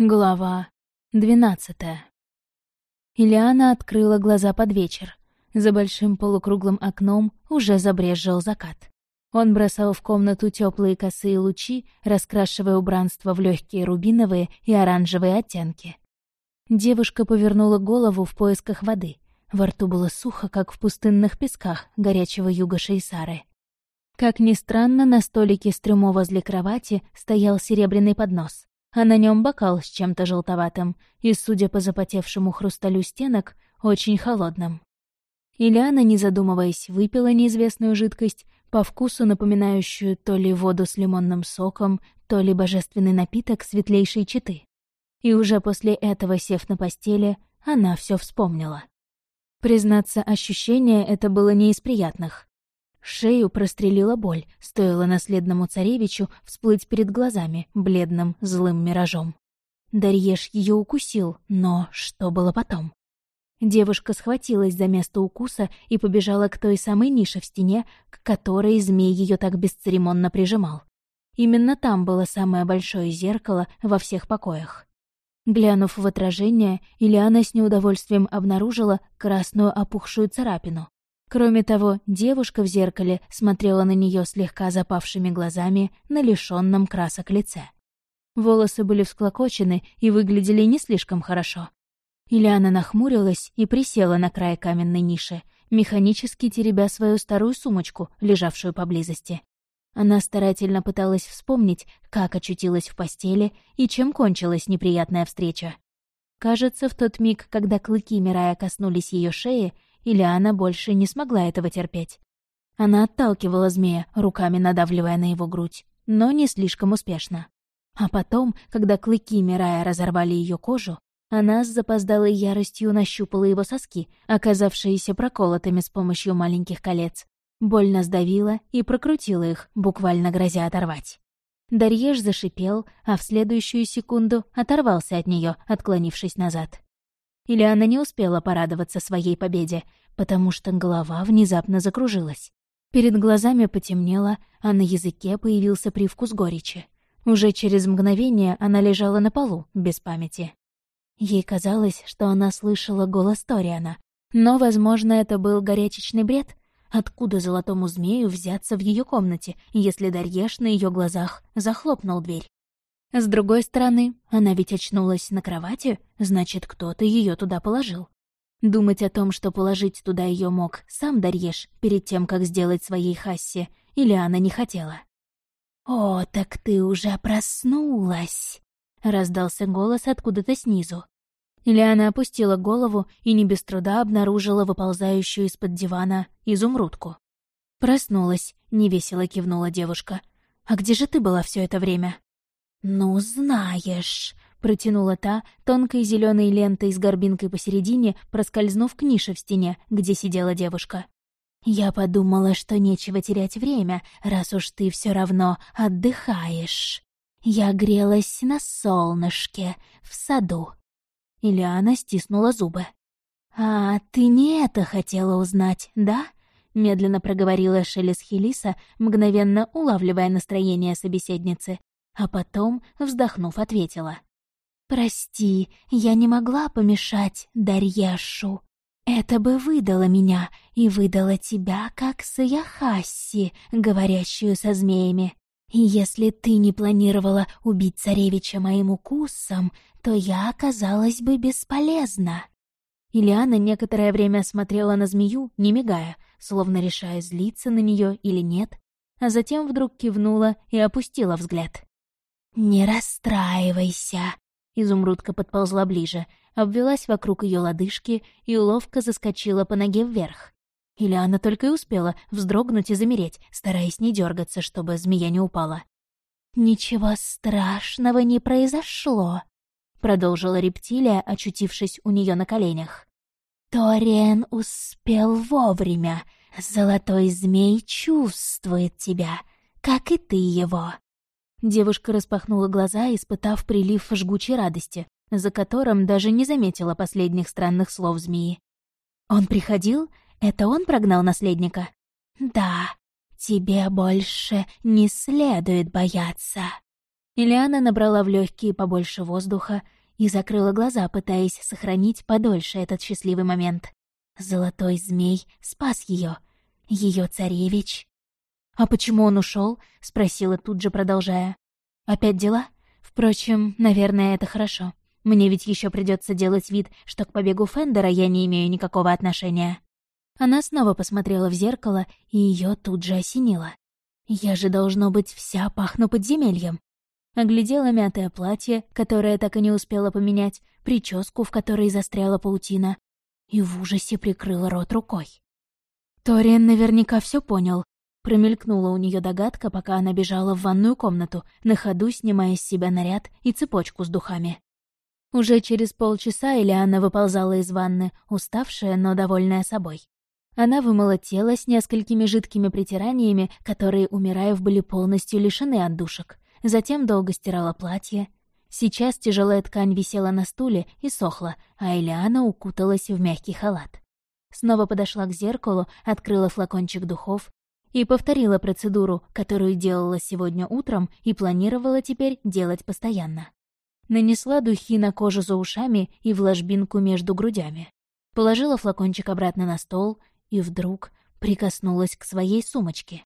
Глава двенадцатая. Ильяна открыла глаза под вечер. За большим полукруглым окном уже забрезжил закат. Он бросал в комнату теплые косые лучи, раскрашивая убранство в легкие рубиновые и оранжевые оттенки. Девушка повернула голову в поисках воды. Во рту было сухо, как в пустынных песках горячего юга Шейсары. Как ни странно, на столике с трюмо возле кровати стоял серебряный поднос а на нем бокал с чем-то желтоватым и, судя по запотевшему хрусталю стенок, очень холодным. Ильяна, не задумываясь, выпила неизвестную жидкость, по вкусу напоминающую то ли воду с лимонным соком, то ли божественный напиток светлейшей читы. И уже после этого, сев на постели, она все вспомнила. Признаться, ощущение это было не из приятных. Шею прострелила боль, стоило наследному царевичу всплыть перед глазами бледным злым миражом. Дарьеш ее укусил, но что было потом? Девушка схватилась за место укуса и побежала к той самой нише в стене, к которой змей ее так бесцеремонно прижимал. Именно там было самое большое зеркало во всех покоях. Глянув в отражение, Ильяна с неудовольствием обнаружила красную опухшую царапину. Кроме того, девушка в зеркале смотрела на нее слегка запавшими глазами на лишенном красок лице. Волосы были всклокочены и выглядели не слишком хорошо. Ильяна нахмурилась и присела на край каменной ниши, механически теребя свою старую сумочку, лежавшую поблизости. Она старательно пыталась вспомнить, как очутилась в постели и чем кончилась неприятная встреча. Кажется, в тот миг, когда клыки Мирая коснулись ее шеи, или она больше не смогла этого терпеть. Она отталкивала змея, руками надавливая на его грудь, но не слишком успешно. А потом, когда клыки Мирая разорвали ее кожу, она с запоздалой яростью нащупала его соски, оказавшиеся проколотыми с помощью маленьких колец, больно сдавила и прокрутила их, буквально грозя оторвать. Дарьеж зашипел, а в следующую секунду оторвался от нее, отклонившись назад. Или она не успела порадоваться своей победе, потому что голова внезапно закружилась. Перед глазами потемнело, а на языке появился привкус горечи. Уже через мгновение она лежала на полу, без памяти. Ей казалось, что она слышала голос Ториана. Но, возможно, это был горячечный бред. Откуда золотому змею взяться в ее комнате, если Дарьеш на ее глазах захлопнул дверь? С другой стороны, она ведь очнулась на кровати, значит, кто-то ее туда положил. Думать о том, что положить туда ее мог сам Дарьеш перед тем, как сделать своей Хассе, или она не хотела. «О, так ты уже проснулась!» — раздался голос откуда-то снизу. Ильяна опустила голову и не без труда обнаружила выползающую из-под дивана изумрудку. «Проснулась», — невесело кивнула девушка. «А где же ты была все это время?» «Ну, знаешь», — протянула та, тонкой зеленой лентой с горбинкой посередине, проскользнув к нише в стене, где сидела девушка. «Я подумала, что нечего терять время, раз уж ты все равно отдыхаешь. Я грелась на солнышке, в саду». Ильяна стиснула зубы. «А ты не это хотела узнать, да?» — медленно проговорила Шелес Хелиса, мгновенно улавливая настроение собеседницы а потом, вздохнув, ответила. «Прости, я не могла помешать Дарьяшу. Это бы выдало меня и выдало тебя, как Саяхасси, говорящую со змеями. Если ты не планировала убить царевича моим укусом, то я оказалась бы бесполезна». Ильяна некоторое время смотрела на змею, не мигая, словно решая, злиться на нее или нет, а затем вдруг кивнула и опустила взгляд. «Не расстраивайся!» Изумрудка подползла ближе, обвелась вокруг ее лодыжки и ловко заскочила по ноге вверх. Или она только и успела вздрогнуть и замереть, стараясь не дергаться, чтобы змея не упала. «Ничего страшного не произошло», — продолжила рептилия, очутившись у нее на коленях. «Ториен успел вовремя. Золотой змей чувствует тебя, как и ты его. Девушка распахнула глаза, испытав прилив жгучей радости, за которым даже не заметила последних странных слов змеи. «Он приходил? Это он прогнал наследника?» «Да, тебе больше не следует бояться». Ильяна набрала в легкие побольше воздуха и закрыла глаза, пытаясь сохранить подольше этот счастливый момент. Золотой змей спас ее, ее царевич. «А почему он ушел? спросила тут же, продолжая. «Опять дела? Впрочем, наверное, это хорошо. Мне ведь еще придется делать вид, что к побегу Фендера я не имею никакого отношения». Она снова посмотрела в зеркало, и ее тут же осенило. «Я же, должно быть, вся пахну подземельем». Оглядела мятое платье, которое так и не успела поменять, прическу, в которой застряла паутина, и в ужасе прикрыла рот рукой. Ториан наверняка все понял. Промелькнула у нее догадка, пока она бежала в ванную комнату, на ходу снимая с себя наряд и цепочку с духами. Уже через полчаса Элиана выползала из ванны, уставшая, но довольная собой. Она вымыла тело с несколькими жидкими притираниями, которые, умирая, были полностью лишены отдушек. Затем долго стирала платье. Сейчас тяжелая ткань висела на стуле и сохла, а Элиана укуталась в мягкий халат. Снова подошла к зеркалу, открыла флакончик духов и повторила процедуру, которую делала сегодня утром и планировала теперь делать постоянно. Нанесла духи на кожу за ушами и в ложбинку между грудями. Положила флакончик обратно на стол и вдруг прикоснулась к своей сумочке.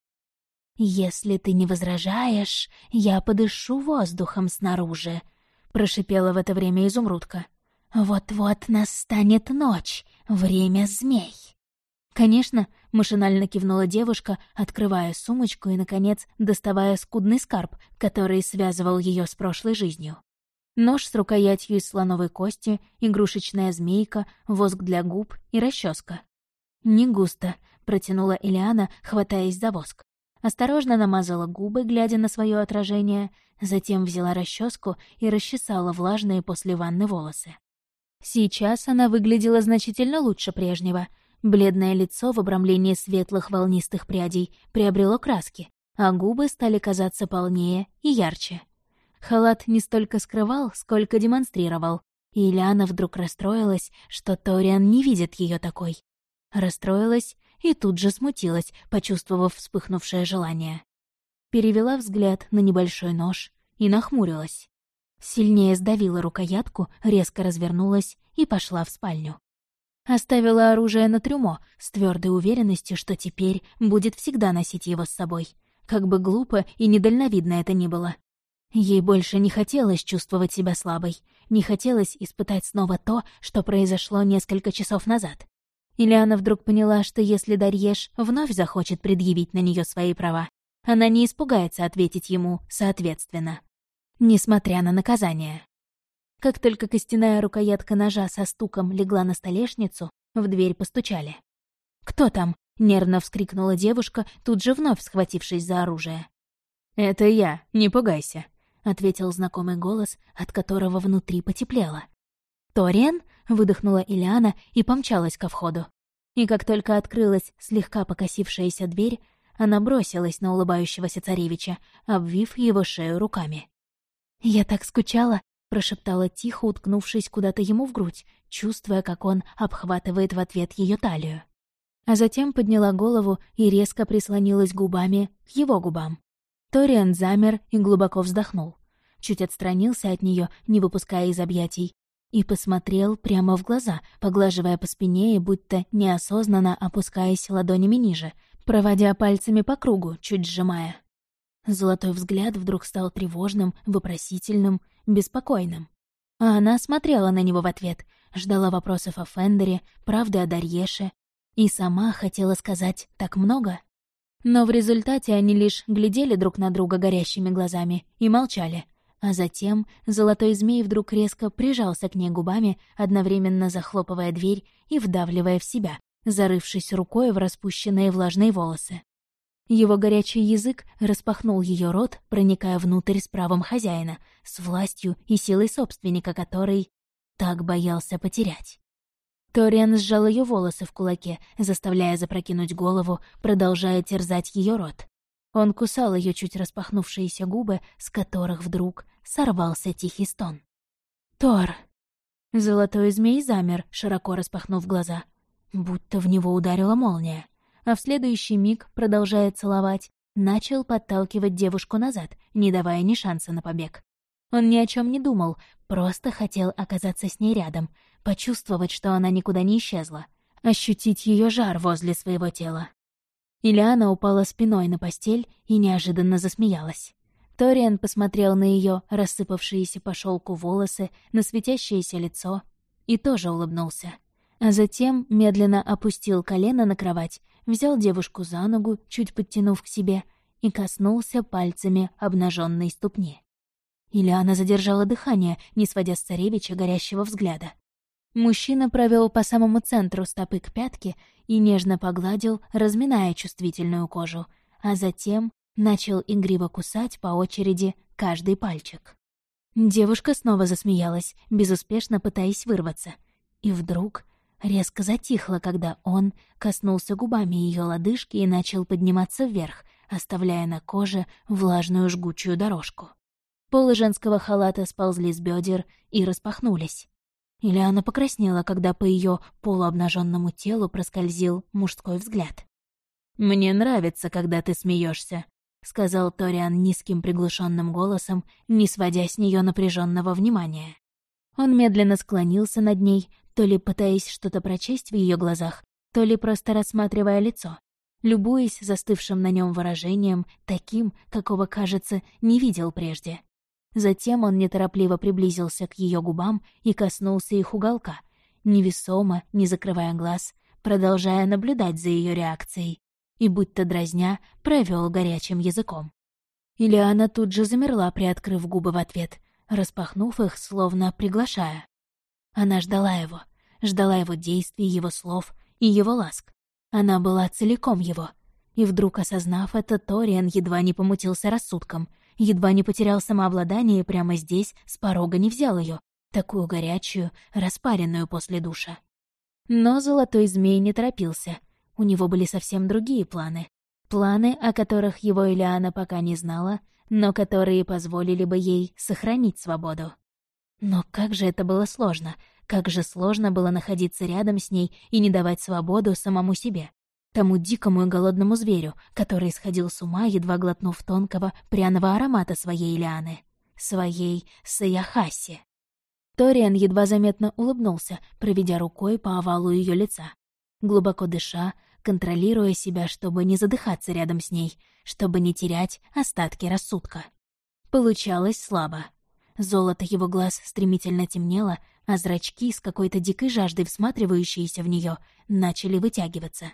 «Если ты не возражаешь, я подышу воздухом снаружи», — прошипела в это время изумрудка. «Вот-вот настанет ночь, время змей». «Конечно», — машинально кивнула девушка, открывая сумочку и, наконец, доставая скудный скарб, который связывал ее с прошлой жизнью. Нож с рукоятью из слоновой кости, игрушечная змейка, воск для губ и расческа. «Не густо», — протянула Элиана, хватаясь за воск. Осторожно намазала губы, глядя на свое отражение, затем взяла расческу и расчесала влажные после ванны волосы. Сейчас она выглядела значительно лучше прежнего. Бледное лицо в обрамлении светлых волнистых прядей приобрело краски, а губы стали казаться полнее и ярче. Халат не столько скрывал, сколько демонстрировал, и Ильяна вдруг расстроилась, что Ториан не видит ее такой. Расстроилась и тут же смутилась, почувствовав вспыхнувшее желание. Перевела взгляд на небольшой нож и нахмурилась. Сильнее сдавила рукоятку, резко развернулась и пошла в спальню. Оставила оружие на трюмо с твердой уверенностью, что теперь будет всегда носить его с собой. Как бы глупо и недальновидно это ни было. Ей больше не хотелось чувствовать себя слабой, не хотелось испытать снова то, что произошло несколько часов назад. Или она вдруг поняла, что если Дарьеш вновь захочет предъявить на нее свои права, она не испугается ответить ему соответственно, несмотря на наказание. Как только костяная рукоятка ножа со стуком легла на столешницу, в дверь постучали. «Кто там?» — нервно вскрикнула девушка, тут же вновь схватившись за оружие. «Это я, не пугайся», — ответил знакомый голос, от которого внутри потеплело. «Ториан?» — выдохнула Ильяна и помчалась ко входу. И как только открылась слегка покосившаяся дверь, она бросилась на улыбающегося царевича, обвив его шею руками. «Я так скучала!» — прошептала тихо, уткнувшись куда-то ему в грудь, чувствуя, как он обхватывает в ответ ее талию. А затем подняла голову и резко прислонилась губами к его губам. Ториан замер и глубоко вздохнул. Чуть отстранился от нее, не выпуская из объятий, и посмотрел прямо в глаза, поглаживая по спине и будто неосознанно опускаясь ладонями ниже, проводя пальцами по кругу, чуть сжимая. Золотой взгляд вдруг стал тревожным, вопросительным, беспокойным. А она смотрела на него в ответ, ждала вопросов о Фендере, правды о Дарьеше, и сама хотела сказать так много. Но в результате они лишь глядели друг на друга горящими глазами и молчали. А затем золотой змей вдруг резко прижался к ней губами, одновременно захлопывая дверь и вдавливая в себя, зарывшись рукой в распущенные влажные волосы. Его горячий язык распахнул ее рот, проникая внутрь с правом хозяина, с властью и силой собственника, который так боялся потерять. Ториан сжал ее волосы в кулаке, заставляя запрокинуть голову, продолжая терзать ее рот. Он кусал ее чуть распахнувшиеся губы, с которых вдруг сорвался тихий стон. «Тор!» Золотой змей замер, широко распахнув глаза. Будто в него ударила молния. А в следующий миг, продолжая целовать, начал подталкивать девушку назад, не давая ни шанса на побег. Он ни о чем не думал, просто хотел оказаться с ней рядом, почувствовать, что она никуда не исчезла, ощутить ее жар возле своего тела. Ильяна упала спиной на постель и неожиданно засмеялась. Ториан посмотрел на ее рассыпавшиеся по шелку волосы, на светящееся лицо и тоже улыбнулся. А затем медленно опустил колено на кровать, взял девушку за ногу, чуть подтянув к себе, и коснулся пальцами обнаженной ступни. Ильяна задержала дыхание, не сводя с царевича горящего взгляда. Мужчина провел по самому центру стопы к пятке и нежно погладил, разминая чувствительную кожу, а затем начал игриво кусать по очереди каждый пальчик. Девушка снова засмеялась, безуспешно пытаясь вырваться. И вдруг резко затихла, когда он коснулся губами ее лодыжки и начал подниматься вверх, оставляя на коже влажную жгучую дорожку. Полы женского халата сползли с бедер и распахнулись. Ильяна покраснела, когда по ее полуобнаженному телу проскользил мужской взгляд. «Мне нравится, когда ты смеешься, сказал Ториан низким приглушенным голосом, не сводя с нее напряженного внимания. Он медленно склонился над ней, то ли пытаясь что-то прочесть в ее глазах, то ли просто рассматривая лицо, любуясь застывшим на нем выражением, таким, какого, кажется, не видел прежде. Затем он неторопливо приблизился к ее губам и коснулся их уголка, невесомо, не закрывая глаз, продолжая наблюдать за ее реакцией, и, будто дразня, провел горячим языком. Ильяна тут же замерла, приоткрыв губы в ответ, распахнув их, словно приглашая. Она ждала его, ждала его действий, его слов и его ласк. Она была целиком его. И вдруг, осознав это, Ториан едва не помутился рассудком — едва не потерял самообладание и прямо здесь с порога не взял ее, такую горячую, распаренную после душа. Но золотой змей не торопился. У него были совсем другие планы. Планы, о которых его Ильяна пока не знала, но которые позволили бы ей сохранить свободу. Но как же это было сложно, как же сложно было находиться рядом с ней и не давать свободу самому себе тому дикому и голодному зверю, который сходил с ума, едва глотнув тонкого, пряного аромата своей лианы, своей Саяхаси. Ториан едва заметно улыбнулся, проведя рукой по овалу ее лица. Глубоко дыша, контролируя себя, чтобы не задыхаться рядом с ней, чтобы не терять остатки рассудка. Получалось слабо. Золото его глаз стремительно темнело, а зрачки, с какой-то дикой жаждой всматривающиеся в нее, начали вытягиваться.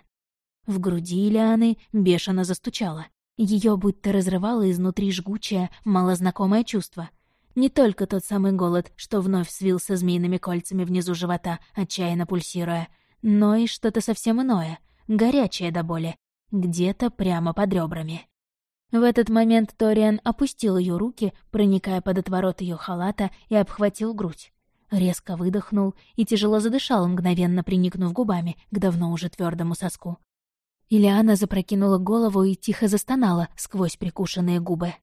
В груди Лианы бешено застучало. Ее будто разрывало изнутри жгучее, малознакомое чувство. Не только тот самый голод, что вновь свился змеиными кольцами внизу живота, отчаянно пульсируя, но и что-то совсем иное, горячее до боли, где-то прямо под ребрами. В этот момент Ториан опустил ее руки, проникая под отворот ее халата, и обхватил грудь. Резко выдохнул и тяжело задышал, мгновенно приникнув губами к давно уже твердому соску. Ильяна запрокинула голову и тихо застонала сквозь прикушенные губы.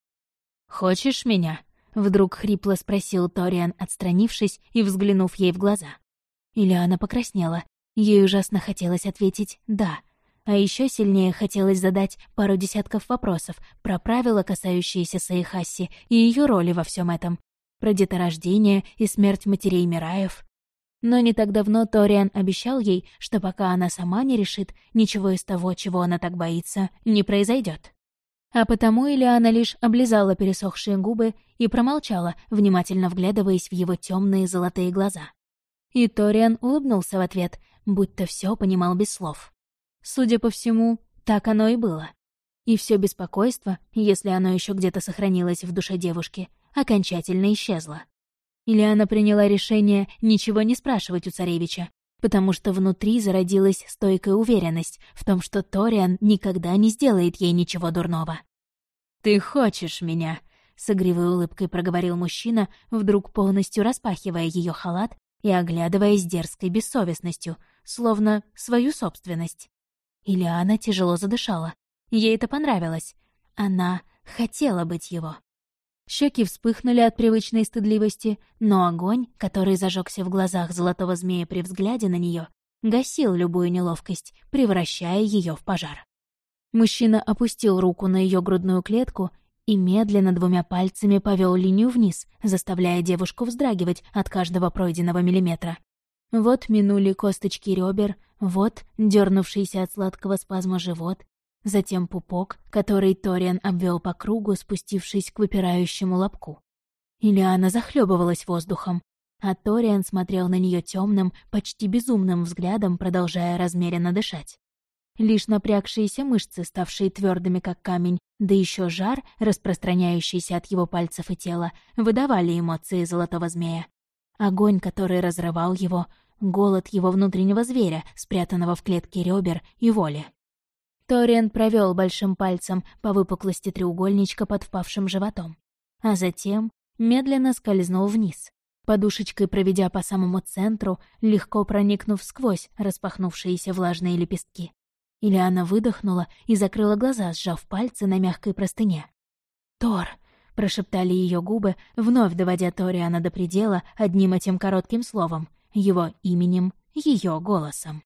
«Хочешь меня?» — вдруг хрипло спросил Ториан, отстранившись и взглянув ей в глаза. Ильяна покраснела. Ей ужасно хотелось ответить «да». А еще сильнее хотелось задать пару десятков вопросов про правила, касающиеся Саихаси и ее роли во всем этом, про деторождение и смерть матерей Мираев, но не так давно Ториан обещал ей, что пока она сама не решит, ничего из того, чего она так боится, не произойдет. А потому Ильяна лишь облизала пересохшие губы и промолчала, внимательно вглядываясь в его темные золотые глаза. И Ториан улыбнулся в ответ, будто все понимал без слов. Судя по всему, так оно и было. И все беспокойство, если оно еще где-то сохранилось в душе девушки, окончательно исчезло. Ильяна приняла решение ничего не спрашивать у царевича, потому что внутри зародилась стойкая уверенность в том, что Ториан никогда не сделает ей ничего дурного. «Ты хочешь меня?» — с игривой улыбкой проговорил мужчина, вдруг полностью распахивая ее халат и оглядывая с дерзкой бессовестностью, словно свою собственность. Ильяна тяжело задышала. Ей это понравилось. Она хотела быть его. Щеки вспыхнули от привычной стыдливости, но огонь, который зажегся в глазах золотого змея при взгляде на нее, гасил любую неловкость, превращая ее в пожар. Мужчина опустил руку на ее грудную клетку и медленно двумя пальцами повел линию вниз, заставляя девушку вздрагивать от каждого пройденного миллиметра. Вот минули косточки ребер, вот дернувшийся от сладкого спазма живот, затем пупок, который Ториан обвел по кругу, спустившись к выпирающему лобку. Ильяна захлебывалась воздухом, а Ториан смотрел на нее темным, почти безумным взглядом, продолжая размеренно дышать. Лишь напрягшиеся мышцы, ставшие твердыми как камень, да еще жар, распространяющийся от его пальцев и тела, выдавали эмоции золотого змея. Огонь, который разрывал его, голод его внутреннего зверя, спрятанного в клетке ребер и воли. Ториан провел большим пальцем по выпуклости треугольничка под впавшим животом, а затем медленно скользнул вниз, подушечкой проведя по самому центру, легко проникнув сквозь распахнувшиеся влажные лепестки. Ильяна выдохнула и закрыла глаза, сжав пальцы на мягкой простыне. «Тор!» — прошептали ее губы, вновь доводя Ториана до предела одним этим коротким словом, его именем, ее голосом.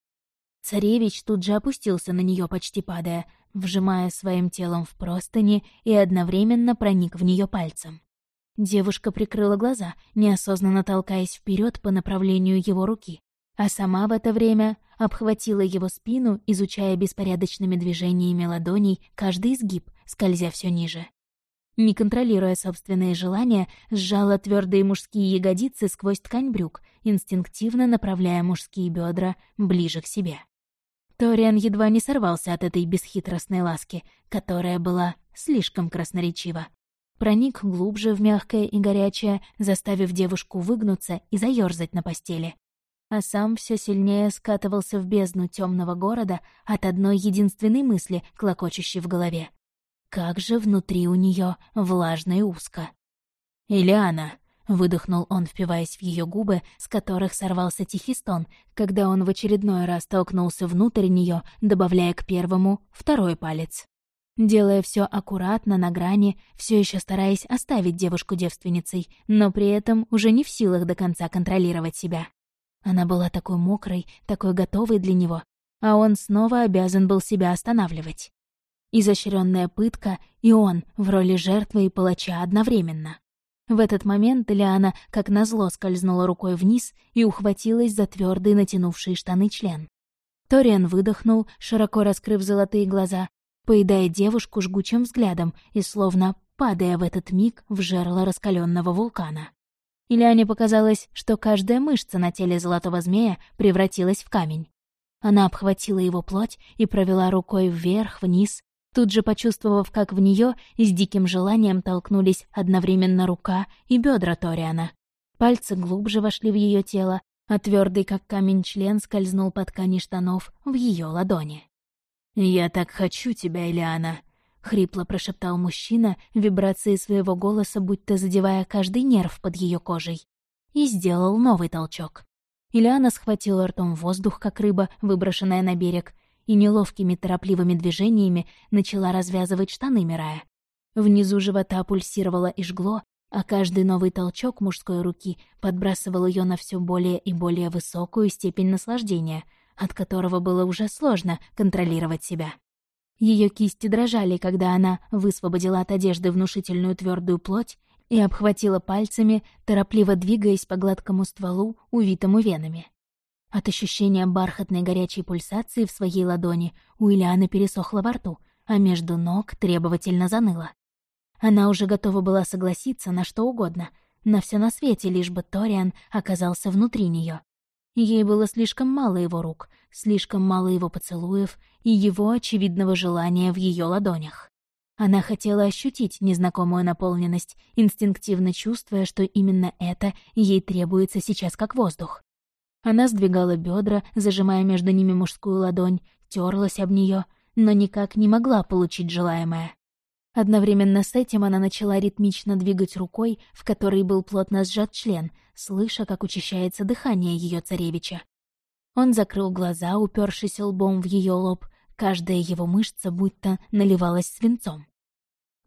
Царевич тут же опустился на нее, почти падая, вжимая своим телом в простыни и одновременно проник в нее пальцем. Девушка прикрыла глаза, неосознанно толкаясь вперед по направлению его руки, а сама в это время обхватила его спину, изучая беспорядочными движениями ладоней каждый изгиб, скользя все ниже. Не контролируя собственные желания, сжала твердые мужские ягодицы сквозь ткань брюк, инстинктивно направляя мужские бедра ближе к себе. Ториан едва не сорвался от этой бесхитростной ласки, которая была слишком красноречива. Проник глубже в мягкое и горячее, заставив девушку выгнуться и заёрзать на постели а сам все сильнее скатывался в бездну темного города от одной единственной мысли, клокочущей в голове. Как же внутри у нее влажно и узко. «Илиана!» — выдохнул он, впиваясь в ее губы, с которых сорвался тихий стон, когда он в очередной раз толкнулся внутрь нее, добавляя к первому второй палец. Делая все аккуратно, на грани, все еще стараясь оставить девушку девственницей, но при этом уже не в силах до конца контролировать себя. Она была такой мокрой, такой готовой для него, а он снова обязан был себя останавливать. Изощренная пытка, и он в роли жертвы и палача одновременно. В этот момент Лиана, как назло, скользнула рукой вниз и ухватилась за твердый натянувший штаны член. Ториан выдохнул, широко раскрыв золотые глаза, поедая девушку жгучим взглядом и словно падая в этот миг в жерло раскаленного вулкана. Ильяне показалось, что каждая мышца на теле золотого змея превратилась в камень. Она обхватила его плоть и провела рукой вверх-вниз, тут же почувствовав, как в нее с диким желанием толкнулись одновременно рука и бедра Ториана. Пальцы глубже вошли в ее тело, а твердый, как камень, член скользнул по ткани штанов в ее ладони. «Я так хочу тебя, Элиана», — хрипло прошептал мужчина, вибрации своего голоса будто задевая каждый нерв под ее кожей. И сделал новый толчок. Ильяна схватила ртом воздух, как рыба, выброшенная на берег, и неловкими торопливыми движениями начала развязывать штаны Мирая. Внизу живота пульсировало и жгло, а каждый новый толчок мужской руки подбрасывал ее на все более и более высокую степень наслаждения, от которого было уже сложно контролировать себя. Ее кисти дрожали, когда она высвободила от одежды внушительную твердую плоть и обхватила пальцами, торопливо двигаясь по гладкому стволу, увитому венами. От ощущения бархатной горячей пульсации в своей ладони у Ильяны пересохло во рту, а между ног требовательно заныло. Она уже готова была согласиться на что угодно, на все на свете, лишь бы Ториан оказался внутри нее. Ей было слишком мало его рук, слишком мало его поцелуев и его очевидного желания в ее ладонях. Она хотела ощутить незнакомую наполненность, инстинктивно чувствуя, что именно это ей требуется сейчас как воздух. Она сдвигала бедра, зажимая между ними мужскую ладонь, терлась об нее, но никак не могла получить желаемое. Одновременно с этим она начала ритмично двигать рукой, в которой был плотно сжат член, слыша, как учащается дыхание ее царевича. Он закрыл глаза, упершись лбом в ее лоб, каждая его мышца будто наливалась свинцом.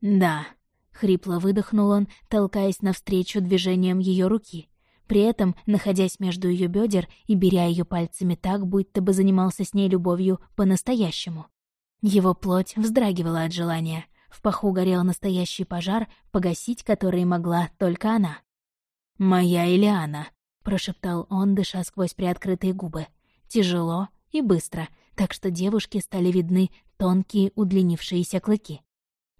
«Да», — хрипло выдохнул он, толкаясь навстречу движением ее руки, при этом находясь между ее бедер и беря ее пальцами так, будто бы занимался с ней любовью по-настоящему. Его плоть вздрагивала от желания. В паху горел настоящий пожар, погасить который могла только она. «Моя Илиана», — прошептал он, дыша сквозь приоткрытые губы. Тяжело и быстро, так что девушке стали видны тонкие удлинившиеся клыки.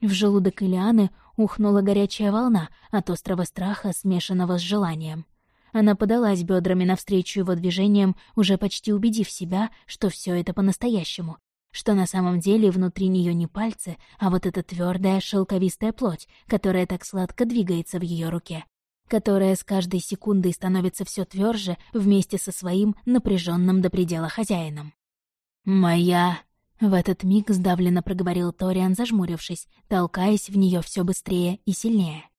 В желудок Илианы ухнула горячая волна от острого страха, смешанного с желанием. Она подалась бедрами навстречу его движениям, уже почти убедив себя, что все это по-настоящему, что на самом деле внутри нее не пальцы, а вот эта твердая шелковистая плоть, которая так сладко двигается в ее руке, которая с каждой секундой становится все тверже вместе со своим напряженным до предела хозяином. «Моя...» — в этот миг сдавленно проговорил Ториан, зажмурившись, толкаясь в нее все быстрее и сильнее.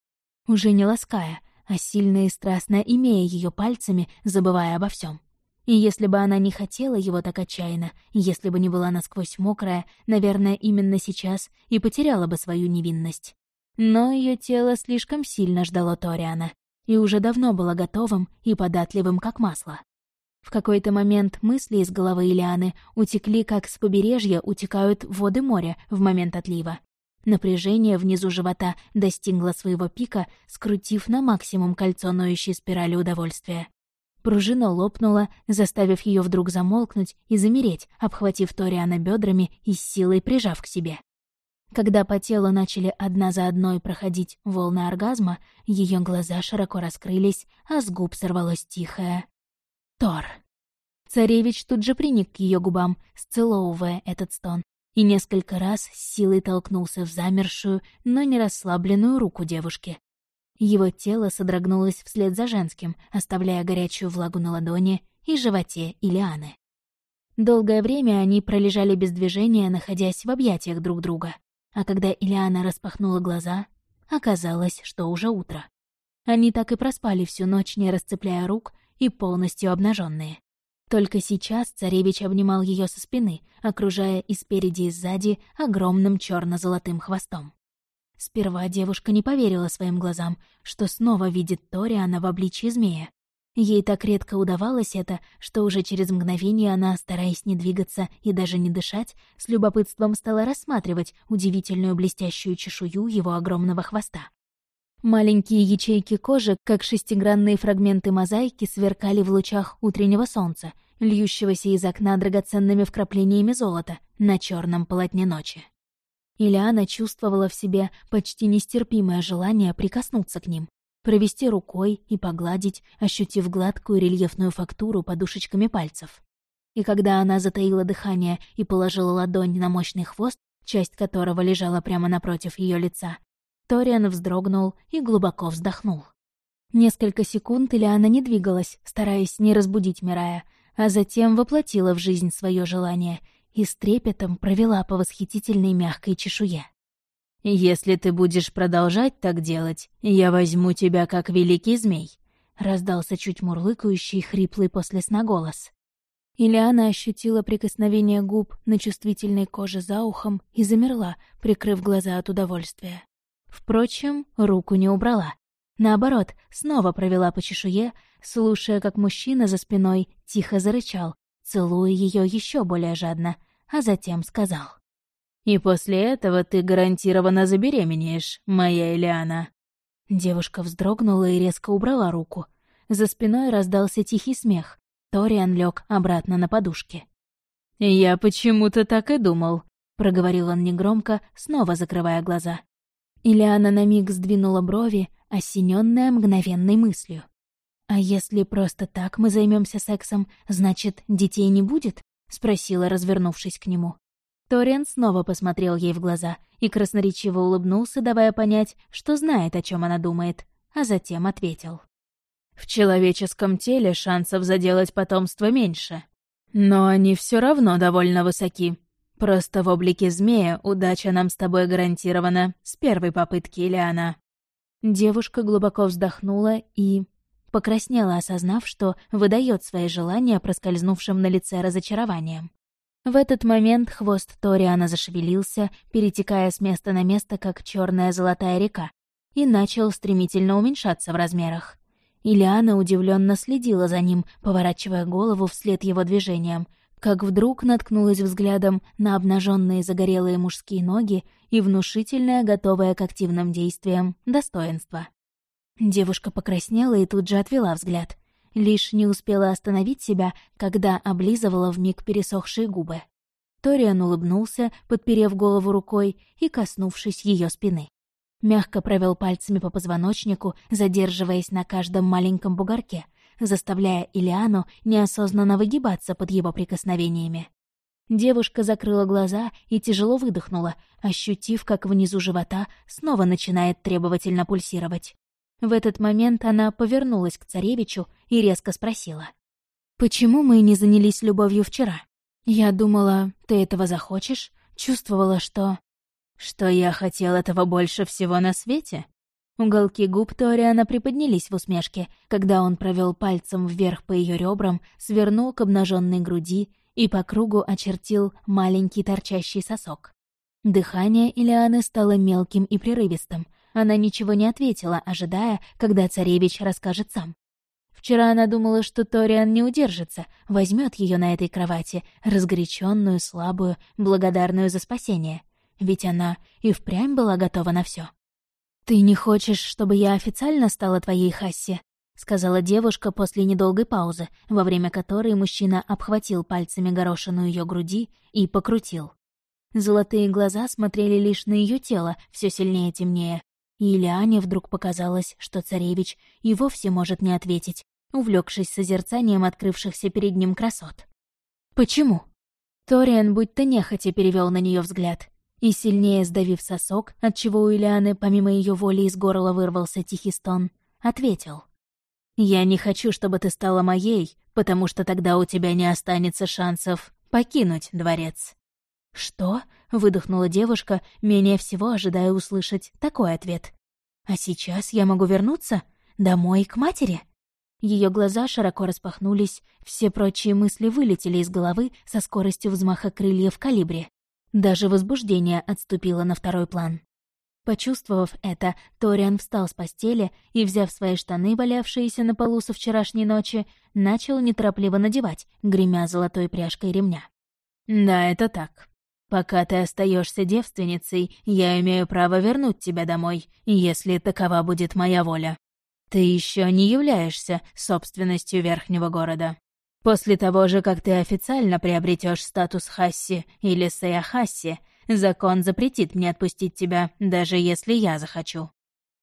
Уже не лаская, а сильно и страстно имея ее пальцами, забывая обо всем. И если бы она не хотела его так отчаянно, если бы не была насквозь мокрая, наверное, именно сейчас и потеряла бы свою невинность. Но ее тело слишком сильно ждало Ториана и уже давно было готовым и податливым, как масло. В какой-то момент мысли из головы Ильяны утекли, как с побережья утекают воды моря в момент отлива. Напряжение внизу живота достигло своего пика, скрутив на максимум кольцо ноющей спирали удовольствия. Пружина лопнула, заставив ее вдруг замолкнуть и замереть, обхватив Ториана бедрами и с силой прижав к себе. Когда по телу начали одна за одной проходить волны оргазма, ее глаза широко раскрылись, а с губ сорвалось тихое «Тор». Царевич тут же приник к ее губам, сцеловывая этот стон, и несколько раз с силой толкнулся в замершую, но не расслабленную руку девушки. Его тело содрогнулось вслед за женским, оставляя горячую влагу на ладони и животе Илианы. Долгое время они пролежали без движения, находясь в объятиях друг друга. А когда Илиана распахнула глаза, оказалось, что уже утро. Они так и проспали всю ночь, не расцепляя рук и полностью обнаженные. Только сейчас царевич обнимал ее со спины, окружая и спереди, и сзади огромным черно золотым хвостом. Сперва девушка не поверила своим глазам, что снова видит Ториана в обличье змея. Ей так редко удавалось это, что уже через мгновение она, стараясь не двигаться и даже не дышать, с любопытством стала рассматривать удивительную блестящую чешую его огромного хвоста. Маленькие ячейки кожи, как шестигранные фрагменты мозаики, сверкали в лучах утреннего солнца, льющегося из окна драгоценными вкраплениями золота на черном полотне ночи. Ильяна чувствовала в себе почти нестерпимое желание прикоснуться к ним, провести рукой и погладить, ощутив гладкую рельефную фактуру подушечками пальцев. И когда она затаила дыхание и положила ладонь на мощный хвост, часть которого лежала прямо напротив ее лица, Ториан вздрогнул и глубоко вздохнул. Несколько секунд Ильяна не двигалась, стараясь не разбудить Мирая, а затем воплотила в жизнь свое желание и с трепетом провела по восхитительной мягкой чешуе. «Если ты будешь продолжать так делать, я возьму тебя как великий змей», — раздался чуть мурлыкающий, хриплый после сна голос. Ильяна ощутила прикосновение губ на чувствительной коже за ухом и замерла, прикрыв глаза от удовольствия. Впрочем, руку не убрала. Наоборот, снова провела по чешуе, слушая, как мужчина за спиной тихо зарычал, целуя ее еще более жадно, а затем сказал. «И после этого ты гарантированно забеременеешь, моя Элиана». Девушка вздрогнула и резко убрала руку. За спиной раздался тихий смех. Ториан лег обратно на подушке. «Я почему-то так и думал», — проговорил он негромко, снова закрывая глаза. Ильяна на миг сдвинула брови, осененная мгновенной мыслью. «А если просто так мы займемся сексом, значит, детей не будет?» — спросила, развернувшись к нему. Ториан снова посмотрел ей в глаза и красноречиво улыбнулся, давая понять, что знает, о чем она думает, а затем ответил. «В человеческом теле шансов заделать потомство меньше, но они все равно довольно высоки. Просто в облике змея удача нам с тобой гарантирована с первой попытки, Ильяна». Девушка глубоко вздохнула и... покраснела, осознав, что выдает свои желания проскользнувшим на лице разочарованием. В этот момент хвост Ториана зашевелился, перетекая с места на место, как черная золотая река, и начал стремительно уменьшаться в размерах. Ильяна удивленно следила за ним, поворачивая голову вслед его движениям, как вдруг наткнулась взглядом на обнаженные загорелые мужские ноги и внушительное, готовое к активным действиям, достоинство. Девушка покраснела и тут же отвела взгляд. Лишь не успела остановить себя, когда облизывала вмиг пересохшие губы. Ториан улыбнулся, подперев голову рукой и коснувшись ее спины. Мягко провел пальцами по позвоночнику, задерживаясь на каждом маленьком бугорке, заставляя Илиану неосознанно выгибаться под его прикосновениями. Девушка закрыла глаза и тяжело выдохнула, ощутив, как внизу живота снова начинает требовательно пульсировать. В этот момент она повернулась к царевичу и резко спросила. «Почему мы не занялись любовью вчера? Я думала, ты этого захочешь, чувствовала, что...» «Что я хотел этого больше всего на свете?» Уголки губ Ториана приподнялись в усмешке, когда он провел пальцем вверх по ее ребрам, свернул к обнаженной груди и по кругу очертил маленький торчащий сосок. Дыхание Илианы стало мелким и прерывистым. Она ничего не ответила, ожидая, когда царевич расскажет сам. Вчера она думала, что Ториан не удержится, возьмет ее на этой кровати, разгоряченную, слабую, благодарную за спасение. Ведь она и впрямь была готова на все. «Ты не хочешь, чтобы я официально стала твоей Хасси?» — сказала девушка после недолгой паузы, во время которой мужчина обхватил пальцами горошину ее груди и покрутил. Золотые глаза смотрели лишь на ее тело, все сильнее темнее. И Ильяне вдруг показалось, что царевич и вовсе может не ответить, увлекшись созерцанием открывшихся перед ним красот. «Почему?» Ториан будто нехотя перевел на нее взгляд и, сильнее сдавив сосок, отчего у Ильяны помимо ее воли из горла вырвался тихий стон, ответил. «Я не хочу, чтобы ты стала моей, потому что тогда у тебя не останется шансов покинуть дворец». «Что?» — выдохнула девушка, менее всего ожидая услышать такой ответ. «А сейчас я могу вернуться? Домой, к матери?» Ее глаза широко распахнулись, все прочие мысли вылетели из головы со скоростью взмаха крыльев калибре. Даже возбуждение отступило на второй план. Почувствовав это, Ториан встал с постели и, взяв свои штаны, валявшиеся на полу со вчерашней ночи, начал неторопливо надевать, гремя золотой пряжкой ремня. «Да, это так. Пока ты остаешься девственницей, я имею право вернуть тебя домой, если такова будет моя воля. Ты еще не являешься собственностью Верхнего города. После того же, как ты официально приобретешь статус Хасси или Сея Хасси, закон запретит мне отпустить тебя, даже если я захочу.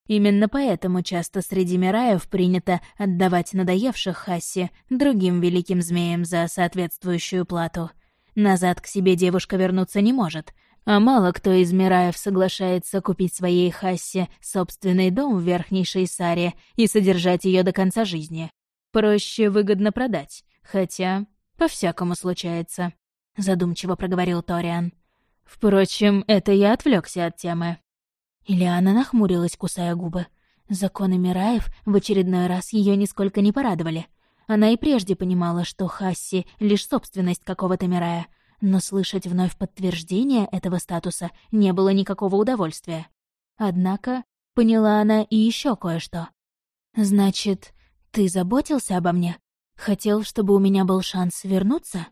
Именно поэтому часто среди Мираев принято отдавать надоевших Хасси другим великим змеям за соответствующую плату. Назад к себе девушка вернуться не может, а мало кто из Мираев соглашается купить своей Хассе собственный дом в Верхней Шейсаре и содержать ее до конца жизни. Проще выгодно продать, Хотя, по-всякому случается», — задумчиво проговорил Ториан. «Впрочем, это я отвлекся от темы». Ильяна нахмурилась, кусая губы. Законы Мираев в очередной раз ее нисколько не порадовали. Она и прежде понимала, что Хасси — лишь собственность какого-то Мирая, но слышать вновь подтверждение этого статуса не было никакого удовольствия. Однако поняла она и еще кое-что. «Значит, ты заботился обо мне?» Хотел, чтобы у меня был шанс вернуться?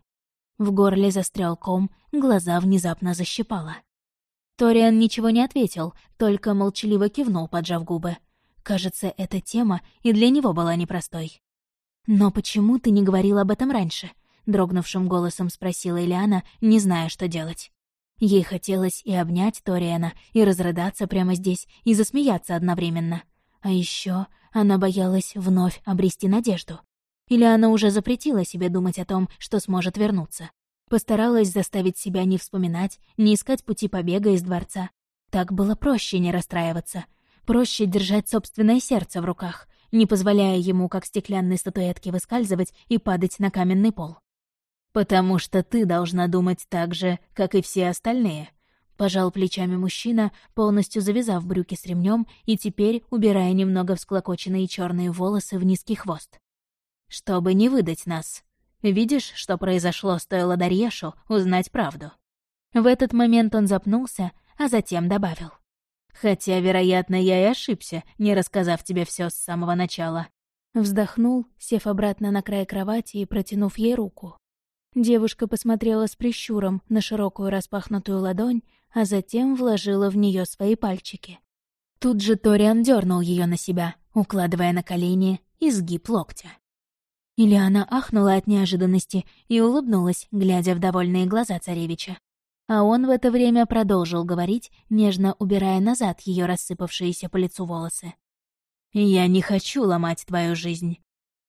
В горле застрял ком, глаза внезапно защипало. Ториан ничего не ответил, только молчаливо кивнул, поджав губы. Кажется, эта тема и для него была непростой. «Но почему ты не говорил об этом раньше?» — дрогнувшим голосом спросила Элиана, не зная, что делать. Ей хотелось и обнять Ториана, и разрыдаться прямо здесь, и засмеяться одновременно. А еще она боялась вновь обрести надежду. Или она уже запретила себе думать о том, что сможет вернуться. Постаралась заставить себя не вспоминать, не искать пути побега из дворца. Так было проще не расстраиваться. Проще держать собственное сердце в руках, не позволяя ему, как стеклянной статуэтке, выскальзывать и падать на каменный пол. «Потому что ты должна думать так же, как и все остальные», — пожал плечами мужчина, полностью завязав брюки с ремнем и теперь убирая немного всклокоченные черные волосы в низкий хвост чтобы не выдать нас. Видишь, что произошло, стоило Дарьешу узнать правду?» В этот момент он запнулся, а затем добавил. «Хотя, вероятно, я и ошибся, не рассказав тебе все с самого начала». Вздохнул, сев обратно на край кровати и протянув ей руку. Девушка посмотрела с прищуром на широкую распахнутую ладонь, а затем вложила в нее свои пальчики. Тут же Ториан дернул ее на себя, укладывая на колени изгиб локтя. Ильяна ахнула от неожиданности и улыбнулась, глядя в довольные глаза царевича. А он в это время продолжил говорить, нежно убирая назад ее рассыпавшиеся по лицу волосы. «Я не хочу ломать твою жизнь».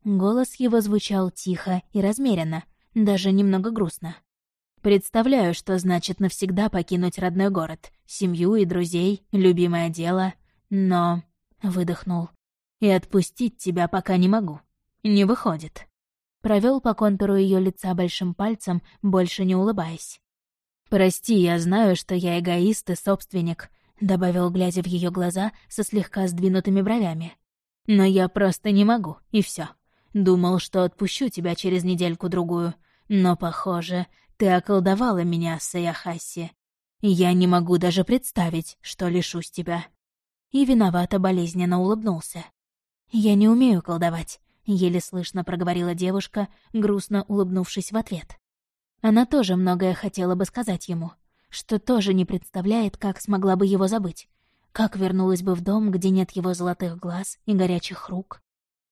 Голос его звучал тихо и размеренно, даже немного грустно. «Представляю, что значит навсегда покинуть родной город, семью и друзей, любимое дело, но...» — выдохнул. «И отпустить тебя пока не могу. Не выходит». Провел по контуру ее лица большим пальцем, больше не улыбаясь. «Прости, я знаю, что я эгоист и собственник», — добавил, глядя в ее глаза со слегка сдвинутыми бровями. «Но я просто не могу, и все. Думал, что отпущу тебя через недельку-другую, но, похоже, ты околдовала меня, Саяхаси. Я не могу даже представить, что лишусь тебя». И виновато болезненно улыбнулся. «Я не умею колдовать», — еле слышно проговорила девушка, грустно улыбнувшись в ответ. Она тоже многое хотела бы сказать ему, что тоже не представляет, как смогла бы его забыть, как вернулась бы в дом, где нет его золотых глаз и горячих рук.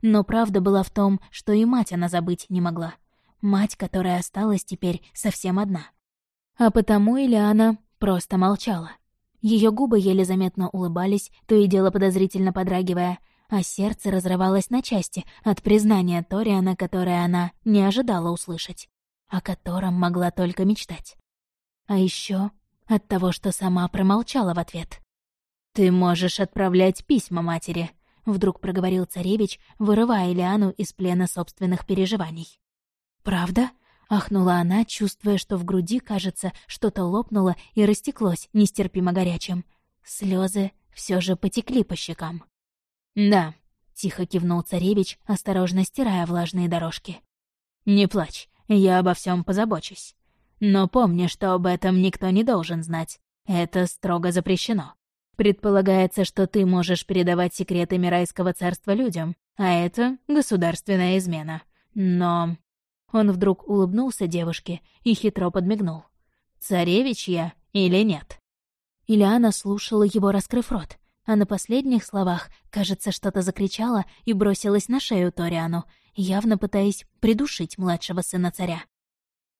Но правда была в том, что и мать она забыть не могла. Мать, которая осталась теперь совсем одна. А потому Ильяна просто молчала. Ее губы еле заметно улыбались, то и дело подозрительно подрагивая, а сердце разрывалось на части от признания Ториана, которое она не ожидала услышать о котором могла только мечтать. А еще от того, что сама промолчала в ответ. «Ты можешь отправлять письма матери», — вдруг проговорил царевич, вырывая Лиану из плена собственных переживаний. «Правда?» — ахнула она, чувствуя, что в груди, кажется, что-то лопнуло и растеклось нестерпимо горячим. Слезы все же потекли по щекам. «Да», — тихо кивнул царевич, осторожно стирая влажные дорожки. «Не плачь, я обо всем позабочусь. Но помни, что об этом никто не должен знать. Это строго запрещено. Предполагается, что ты можешь передавать секреты Мирайского царства людям, а это государственная измена. Но...» Он вдруг улыбнулся девушке и хитро подмигнул. «Царевич я или нет?» Ильяна слушала его, раскрыв рот, а на последних словах, кажется, что-то закричала и бросилась на шею Ториану, явно пытаясь придушить младшего сына царя.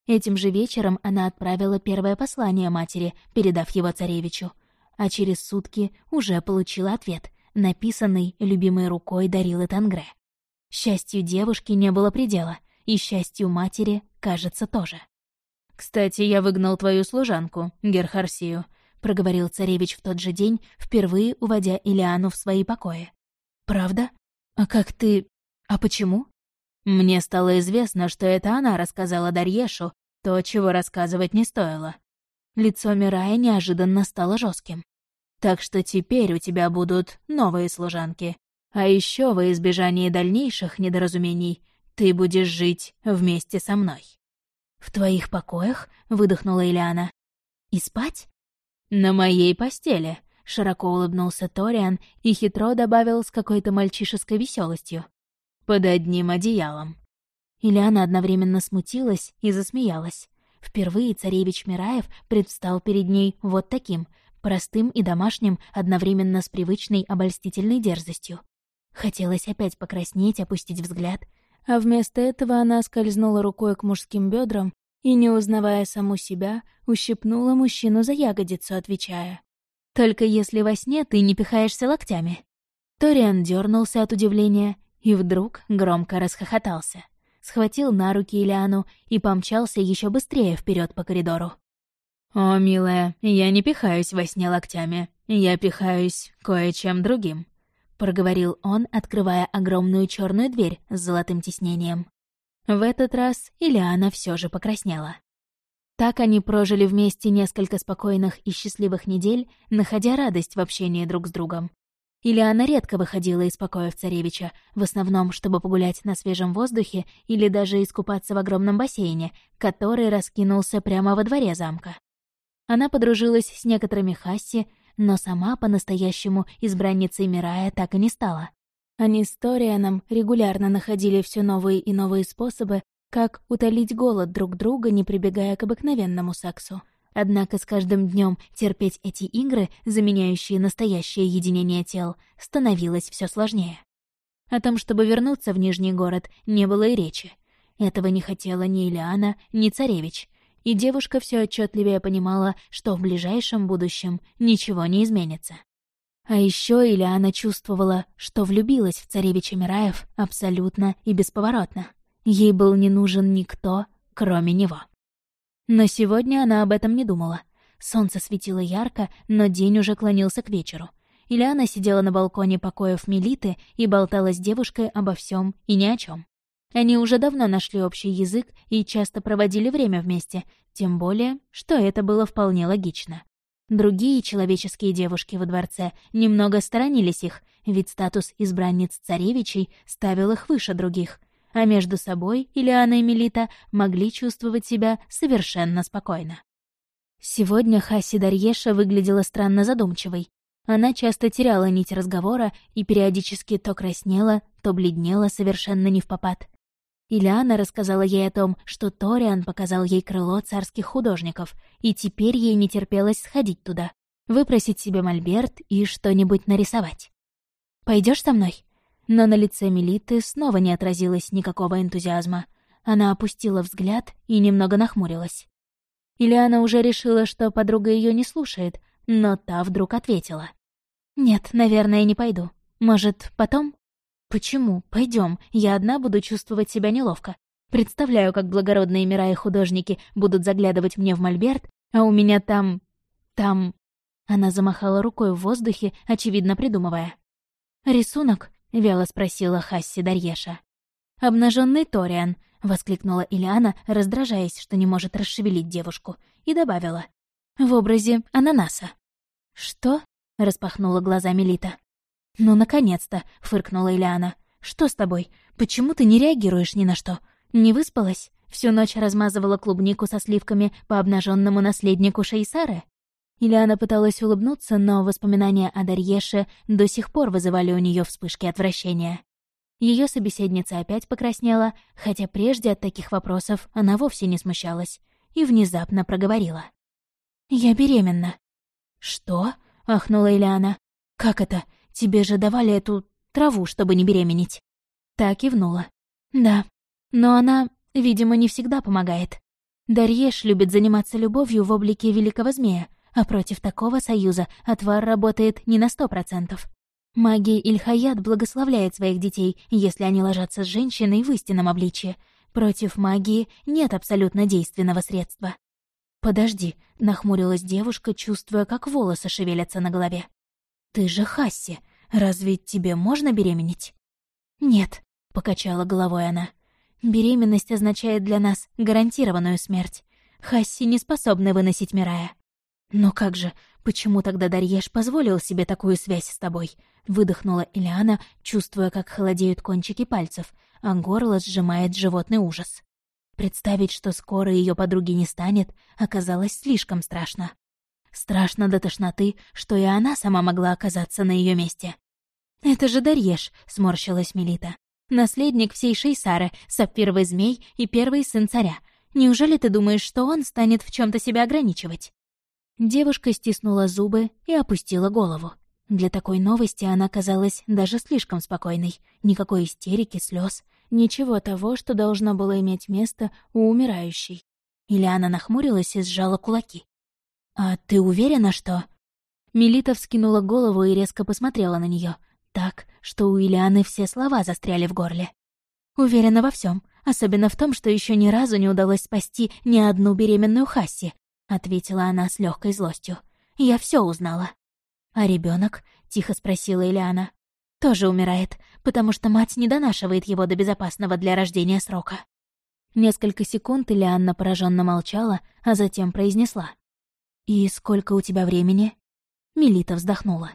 Этим же вечером она отправила первое послание матери, передав его царевичу, а через сутки уже получила ответ, написанный любимой рукой Дарилы Тангре. Счастью девушки не было предела, и счастью матери, кажется, тоже. «Кстати, я выгнал твою служанку, Герхарсию», — проговорил царевич в тот же день, впервые уводя Илиану в свои покои. «Правда? А как ты... А почему?» Мне стало известно, что это она рассказала Дарьешу то, чего рассказывать не стоило. Лицо Мирая неожиданно стало жестким. Так что теперь у тебя будут новые служанки. А еще во избежание дальнейших недоразумений ты будешь жить вместе со мной. «В твоих покоях?» — выдохнула Ильяна. «И спать?» «На моей постели», — широко улыбнулся Ториан и хитро добавил с какой-то мальчишеской веселостью под одним одеялом. Ильяна одновременно смутилась и засмеялась. Впервые царевич Мираев предстал перед ней вот таким, простым и домашним, одновременно с привычной обольстительной дерзостью. Хотелось опять покраснеть, опустить взгляд, а вместо этого она скользнула рукой к мужским бедрам и, не узнавая саму себя, ущипнула мужчину за ягодицу, отвечая. «Только если во сне ты не пихаешься локтями». Ториан дернулся от удивления и вдруг громко расхохотался. Схватил на руки Ильяну и помчался еще быстрее вперед по коридору. «О, милая, я не пихаюсь во сне локтями, я пихаюсь кое-чем другим», — проговорил он, открывая огромную черную дверь с золотым тиснением. В этот раз Ильяна все же покраснела. Так они прожили вместе несколько спокойных и счастливых недель, находя радость в общении друг с другом. Ильяна редко выходила из покоев царевича, в основном, чтобы погулять на свежем воздухе или даже искупаться в огромном бассейне, который раскинулся прямо во дворе замка. Она подружилась с некоторыми Хасси, но сама по-настоящему избранницей Мирая так и не стала. Они с Торианом регулярно находили все новые и новые способы, как утолить голод друг друга, не прибегая к обыкновенному сексу. Однако с каждым днем терпеть эти игры, заменяющие настоящее единение тел, становилось все сложнее. О том, чтобы вернуться в Нижний город, не было и речи. Этого не хотела ни Ильяна, ни царевич. И девушка все отчетливее понимала, что в ближайшем будущем ничего не изменится. А еще Ильяна чувствовала, что влюбилась в царевича Мираев абсолютно и бесповоротно. Ей был не нужен никто, кроме него. Но сегодня она об этом не думала. Солнце светило ярко, но день уже клонился к вечеру. Ильяна сидела на балконе покоев Мелиты и болтала с девушкой обо всем и ни о чем. Они уже давно нашли общий язык и часто проводили время вместе, тем более, что это было вполне логично. Другие человеческие девушки во дворце немного сторонились их, ведь статус избранниц царевичей ставил их выше других, а между собой Ильяна и Мелита могли чувствовать себя совершенно спокойно. Сегодня Хаси Дарьеша выглядела странно задумчивой. Она часто теряла нить разговора и периодически то краснела, то бледнела совершенно не в попад. Ильяна рассказала ей о том, что Ториан показал ей крыло царских художников, и теперь ей не терпелось сходить туда, выпросить себе мольберт и что-нибудь нарисовать. Пойдешь со мной?» Но на лице Мелиты снова не отразилось никакого энтузиазма. Она опустила взгляд и немного нахмурилась. Ильяна уже решила, что подруга ее не слушает, но та вдруг ответила. «Нет, наверное, не пойду. Может, потом?» «Почему? Пойдем. Я одна буду чувствовать себя неловко. Представляю, как благородные мира и художники будут заглядывать мне в мольберт, а у меня там... там...» Она замахала рукой в воздухе, очевидно придумывая. «Рисунок?» — вяло спросила Хасси Дарьеша. Обнаженный Ториан!» — воскликнула Ильяна, раздражаясь, что не может расшевелить девушку, и добавила. «В образе ананаса». «Что?» — распахнула глаза Мелита. «Ну, наконец-то!» — фыркнула Ильяна. «Что с тобой? Почему ты не реагируешь ни на что? Не выспалась? Всю ночь размазывала клубнику со сливками по обнаженному наследнику Шейсары?» Ильяна пыталась улыбнуться, но воспоминания о Дарьеше до сих пор вызывали у нее вспышки отвращения. Ее собеседница опять покраснела, хотя прежде от таких вопросов она вовсе не смущалась, и внезапно проговорила. «Я беременна». «Что?» — ахнула Ильяна. «Как это? Тебе же давали эту траву, чтобы не беременеть». Так кивнула. «Да, но она, видимо, не всегда помогает. Дарьеш любит заниматься любовью в облике великого змея, а против такого союза отвар работает не на сто процентов. Магия Ильхаят благословляет своих детей, если они ложатся с женщиной в истинном обличье. Против магии нет абсолютно действенного средства. «Подожди», — нахмурилась девушка, чувствуя, как волосы шевелятся на голове. «Ты же Хасси. Разве тебе можно беременеть?» «Нет», — покачала головой она. «Беременность означает для нас гарантированную смерть. Хасси не способны выносить Мирая». «Но как же, почему тогда Дарьеш позволил себе такую связь с тобой?» — выдохнула Ильяна, чувствуя, как холодеют кончики пальцев, а горло сжимает животный ужас. Представить, что скоро ее подруги не станет, оказалось слишком страшно. Страшно до тошноты, что и она сама могла оказаться на ее месте. «Это же Дарьеш», — сморщилась Мелита. «Наследник всей Шейсары, сапфировый змей и первый сын царя. Неужели ты думаешь, что он станет в чем то себя ограничивать?» Девушка стиснула зубы и опустила голову. Для такой новости она казалась даже слишком спокойной. Никакой истерики, слез, ничего того, что должно было иметь место у умирающей. Или она нахмурилась и сжала кулаки. «А ты уверена, что...» Мелита вскинула голову и резко посмотрела на нее, так, что у Ильяны все слова застряли в горле. «Уверена во всем, особенно в том, что еще ни разу не удалось спасти ни одну беременную Хасси», — ответила она с легкой злостью. «Я все узнала». «А ребенок? тихо спросила Ильяна. «Тоже умирает, потому что мать не донашивает его до безопасного для рождения срока». Несколько секунд Ильяна пораженно молчала, а затем произнесла. «И сколько у тебя времени?» Мелита вздохнула.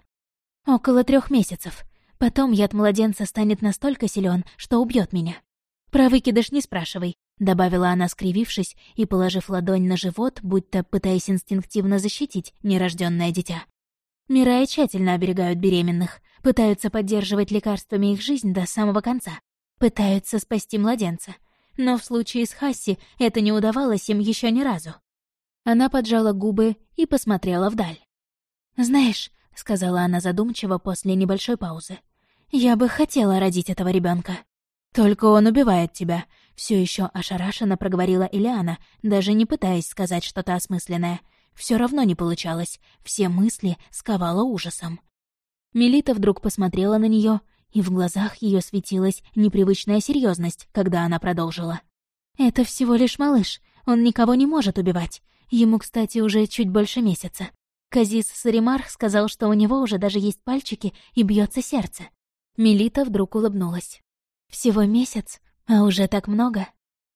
«Около трех месяцев. Потом яд младенца станет настолько силен, что убьет меня. Про выкидыш не спрашивай», — добавила она, скривившись и положив ладонь на живот, будто пытаясь инстинктивно защитить нерожденное дитя. Мирая тщательно оберегают беременных, пытаются поддерживать лекарствами их жизнь до самого конца, пытаются спасти младенца. но в случае с Хасси это не удавалось им еще ни разу. Она поджала губы и посмотрела вдаль. «Знаешь», — сказала она задумчиво после небольшой паузы, «я бы хотела родить этого ребенка. Только он убивает тебя», — все еще ошарашенно проговорила Илиана, даже не пытаясь сказать что-то осмысленное. Все равно не получалось, все мысли сковало ужасом. Мелита вдруг посмотрела на нее, и в глазах ее светилась непривычная серьезность, когда она продолжила. «Это всего лишь малыш, он никого не может убивать. Ему, кстати, уже чуть больше месяца. Казис Саримар сказал, что у него уже даже есть пальчики и бьется сердце. Мелита вдруг улыбнулась. «Всего месяц, а уже так много?»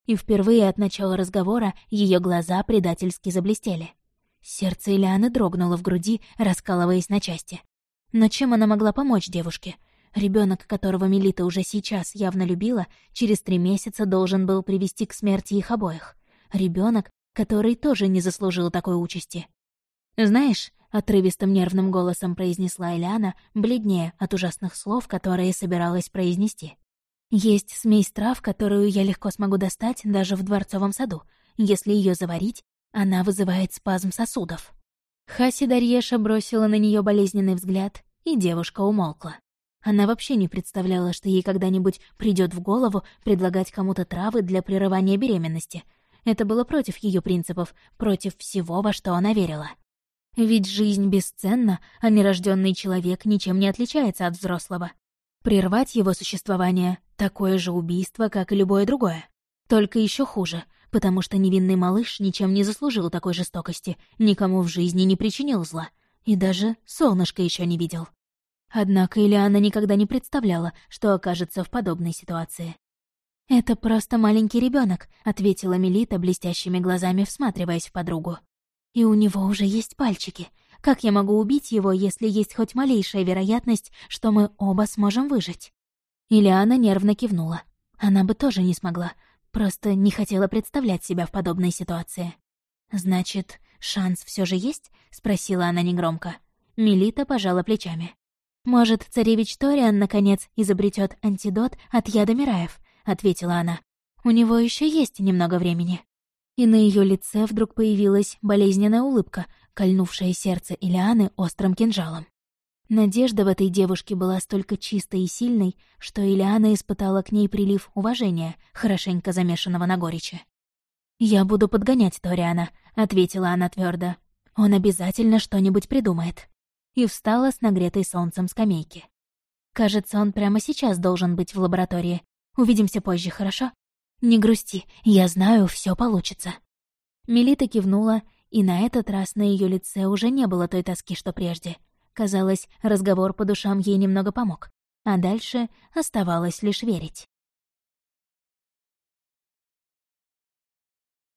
И впервые от начала разговора ее глаза предательски заблестели. Сердце Ильяны дрогнуло в груди, раскалываясь на части. Но чем она могла помочь девушке? Ребенок, которого Мелита уже сейчас явно любила, через три месяца должен был привести к смерти их обоих. Ребенок, который тоже не заслужил такой участи. «Знаешь», — отрывистым нервным голосом произнесла Эляна, бледнее от ужасных слов, которые собиралась произнести. «Есть смесь трав, которую я легко смогу достать даже в дворцовом саду. Если ее заварить, она вызывает спазм сосудов». Хаси Дарьеша бросила на нее болезненный взгляд, и девушка умолкла. Она вообще не представляла, что ей когда-нибудь придет в голову предлагать кому-то травы для прерывания беременности. Это было против ее принципов, против всего, во что она верила. Ведь жизнь бесценна, а нерожденный человек ничем не отличается от взрослого. Прервать его существование — такое же убийство, как и любое другое. Только еще хуже, потому что невинный малыш ничем не заслужил такой жестокости, никому в жизни не причинил зла. И даже солнышко еще не видел. Однако Ильяна никогда не представляла, что окажется в подобной ситуации. «Это просто маленький ребенок, ответила Мелита блестящими глазами, всматриваясь в подругу. И у него уже есть пальчики. Как я могу убить его, если есть хоть малейшая вероятность, что мы оба сможем выжить?» Ильяна нервно кивнула. Она бы тоже не смогла, просто не хотела представлять себя в подобной ситуации. «Значит, шанс все же есть?» — спросила она негромко. Мелита пожала плечами. «Может, царевич Ториан, наконец, изобретет антидот от яда Мираев?» — ответила она. «У него еще есть немного времени» и на ее лице вдруг появилась болезненная улыбка, кольнувшая сердце Илианы острым кинжалом. Надежда в этой девушке была столько чистой и сильной, что Илиана испытала к ней прилив уважения, хорошенько замешанного на горечи. «Я буду подгонять Ториана», — ответила она твердо. «Он обязательно что-нибудь придумает». И встала с нагретой солнцем скамейки. «Кажется, он прямо сейчас должен быть в лаборатории. Увидимся позже, хорошо?» «Не грусти, я знаю, все получится». Мелита кивнула, и на этот раз на ее лице уже не было той тоски, что прежде. Казалось, разговор по душам ей немного помог. А дальше оставалось лишь верить.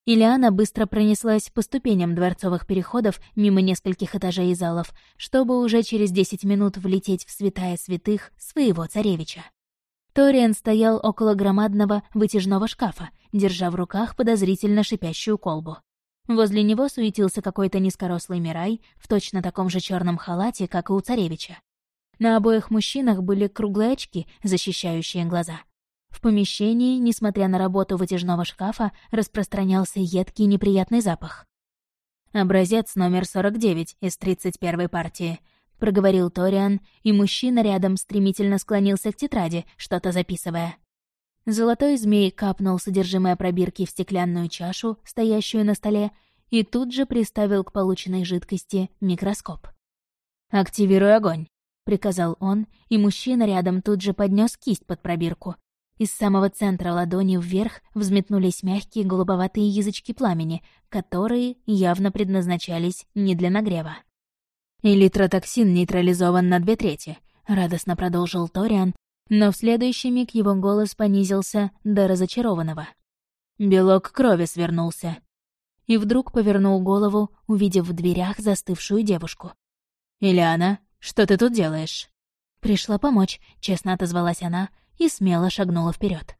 Ильяна быстро пронеслась по ступеням дворцовых переходов мимо нескольких этажей и залов, чтобы уже через десять минут влететь в святая святых своего царевича. Ториан стоял около громадного вытяжного шкафа, держа в руках подозрительно шипящую колбу. Возле него суетился какой-то низкорослый Мирай в точно таком же черном халате, как и у царевича. На обоих мужчинах были круглые очки, защищающие глаза. В помещении, несмотря на работу вытяжного шкафа, распространялся едкий неприятный запах. Образец номер 49 из 31-й партии проговорил Ториан, и мужчина рядом стремительно склонился к тетради, что-то записывая. Золотой змей капнул содержимое пробирки в стеклянную чашу, стоящую на столе, и тут же приставил к полученной жидкости микроскоп. «Активируй огонь», — приказал он, и мужчина рядом тут же поднес кисть под пробирку. Из самого центра ладони вверх взметнулись мягкие голубоватые язычки пламени, которые явно предназначались не для нагрева. «Элитротоксин нейтрализован на две трети», — радостно продолжил Ториан, но в следующий миг его голос понизился до разочарованного. Белок крови свернулся. И вдруг повернул голову, увидев в дверях застывшую девушку. «Ильяна, что ты тут делаешь?» «Пришла помочь», — честно отозвалась она и смело шагнула вперед.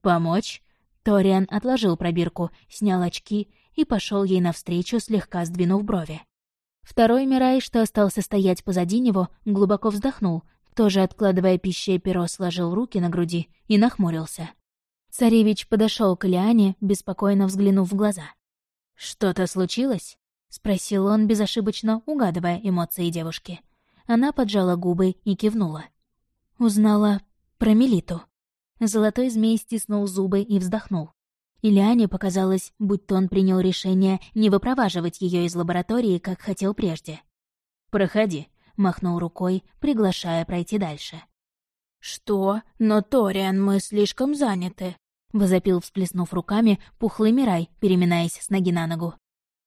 «Помочь?» Ториан отложил пробирку, снял очки и пошел ей навстречу, слегка сдвинув брови. Второй Мирай, что остался стоять позади него, глубоко вздохнул, тоже откладывая пищей перо, сложил руки на груди и нахмурился. Царевич подошел к Лиане, беспокойно взглянув в глаза. «Что-то случилось?» — спросил он, безошибочно угадывая эмоции девушки. Она поджала губы и кивнула. Узнала про Мелиту. Золотой змей стиснул зубы и вздохнул. Ильяне показалось, будто он принял решение не выпроваживать ее из лаборатории, как хотел прежде. «Проходи», — махнул рукой, приглашая пройти дальше. «Что? Но, Ториан, мы слишком заняты», — возопил, всплеснув руками, пухлый Мирай, переминаясь с ноги на ногу.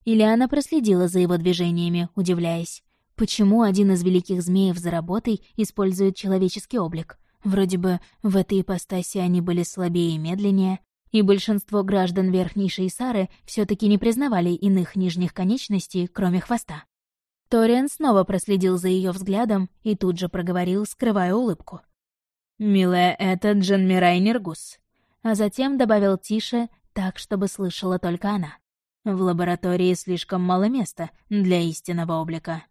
Ильяна проследила за его движениями, удивляясь. Почему один из великих змеев за работой использует человеческий облик? Вроде бы в этой ипостаси они были слабее и медленнее, и большинство граждан Верхней Шейсары все таки не признавали иных нижних конечностей, кроме хвоста. Ториан снова проследил за ее взглядом и тут же проговорил, скрывая улыбку. «Милая, это Джанмирай Нергус», а затем добавил тише, так, чтобы слышала только она. «В лаборатории слишком мало места для истинного облика».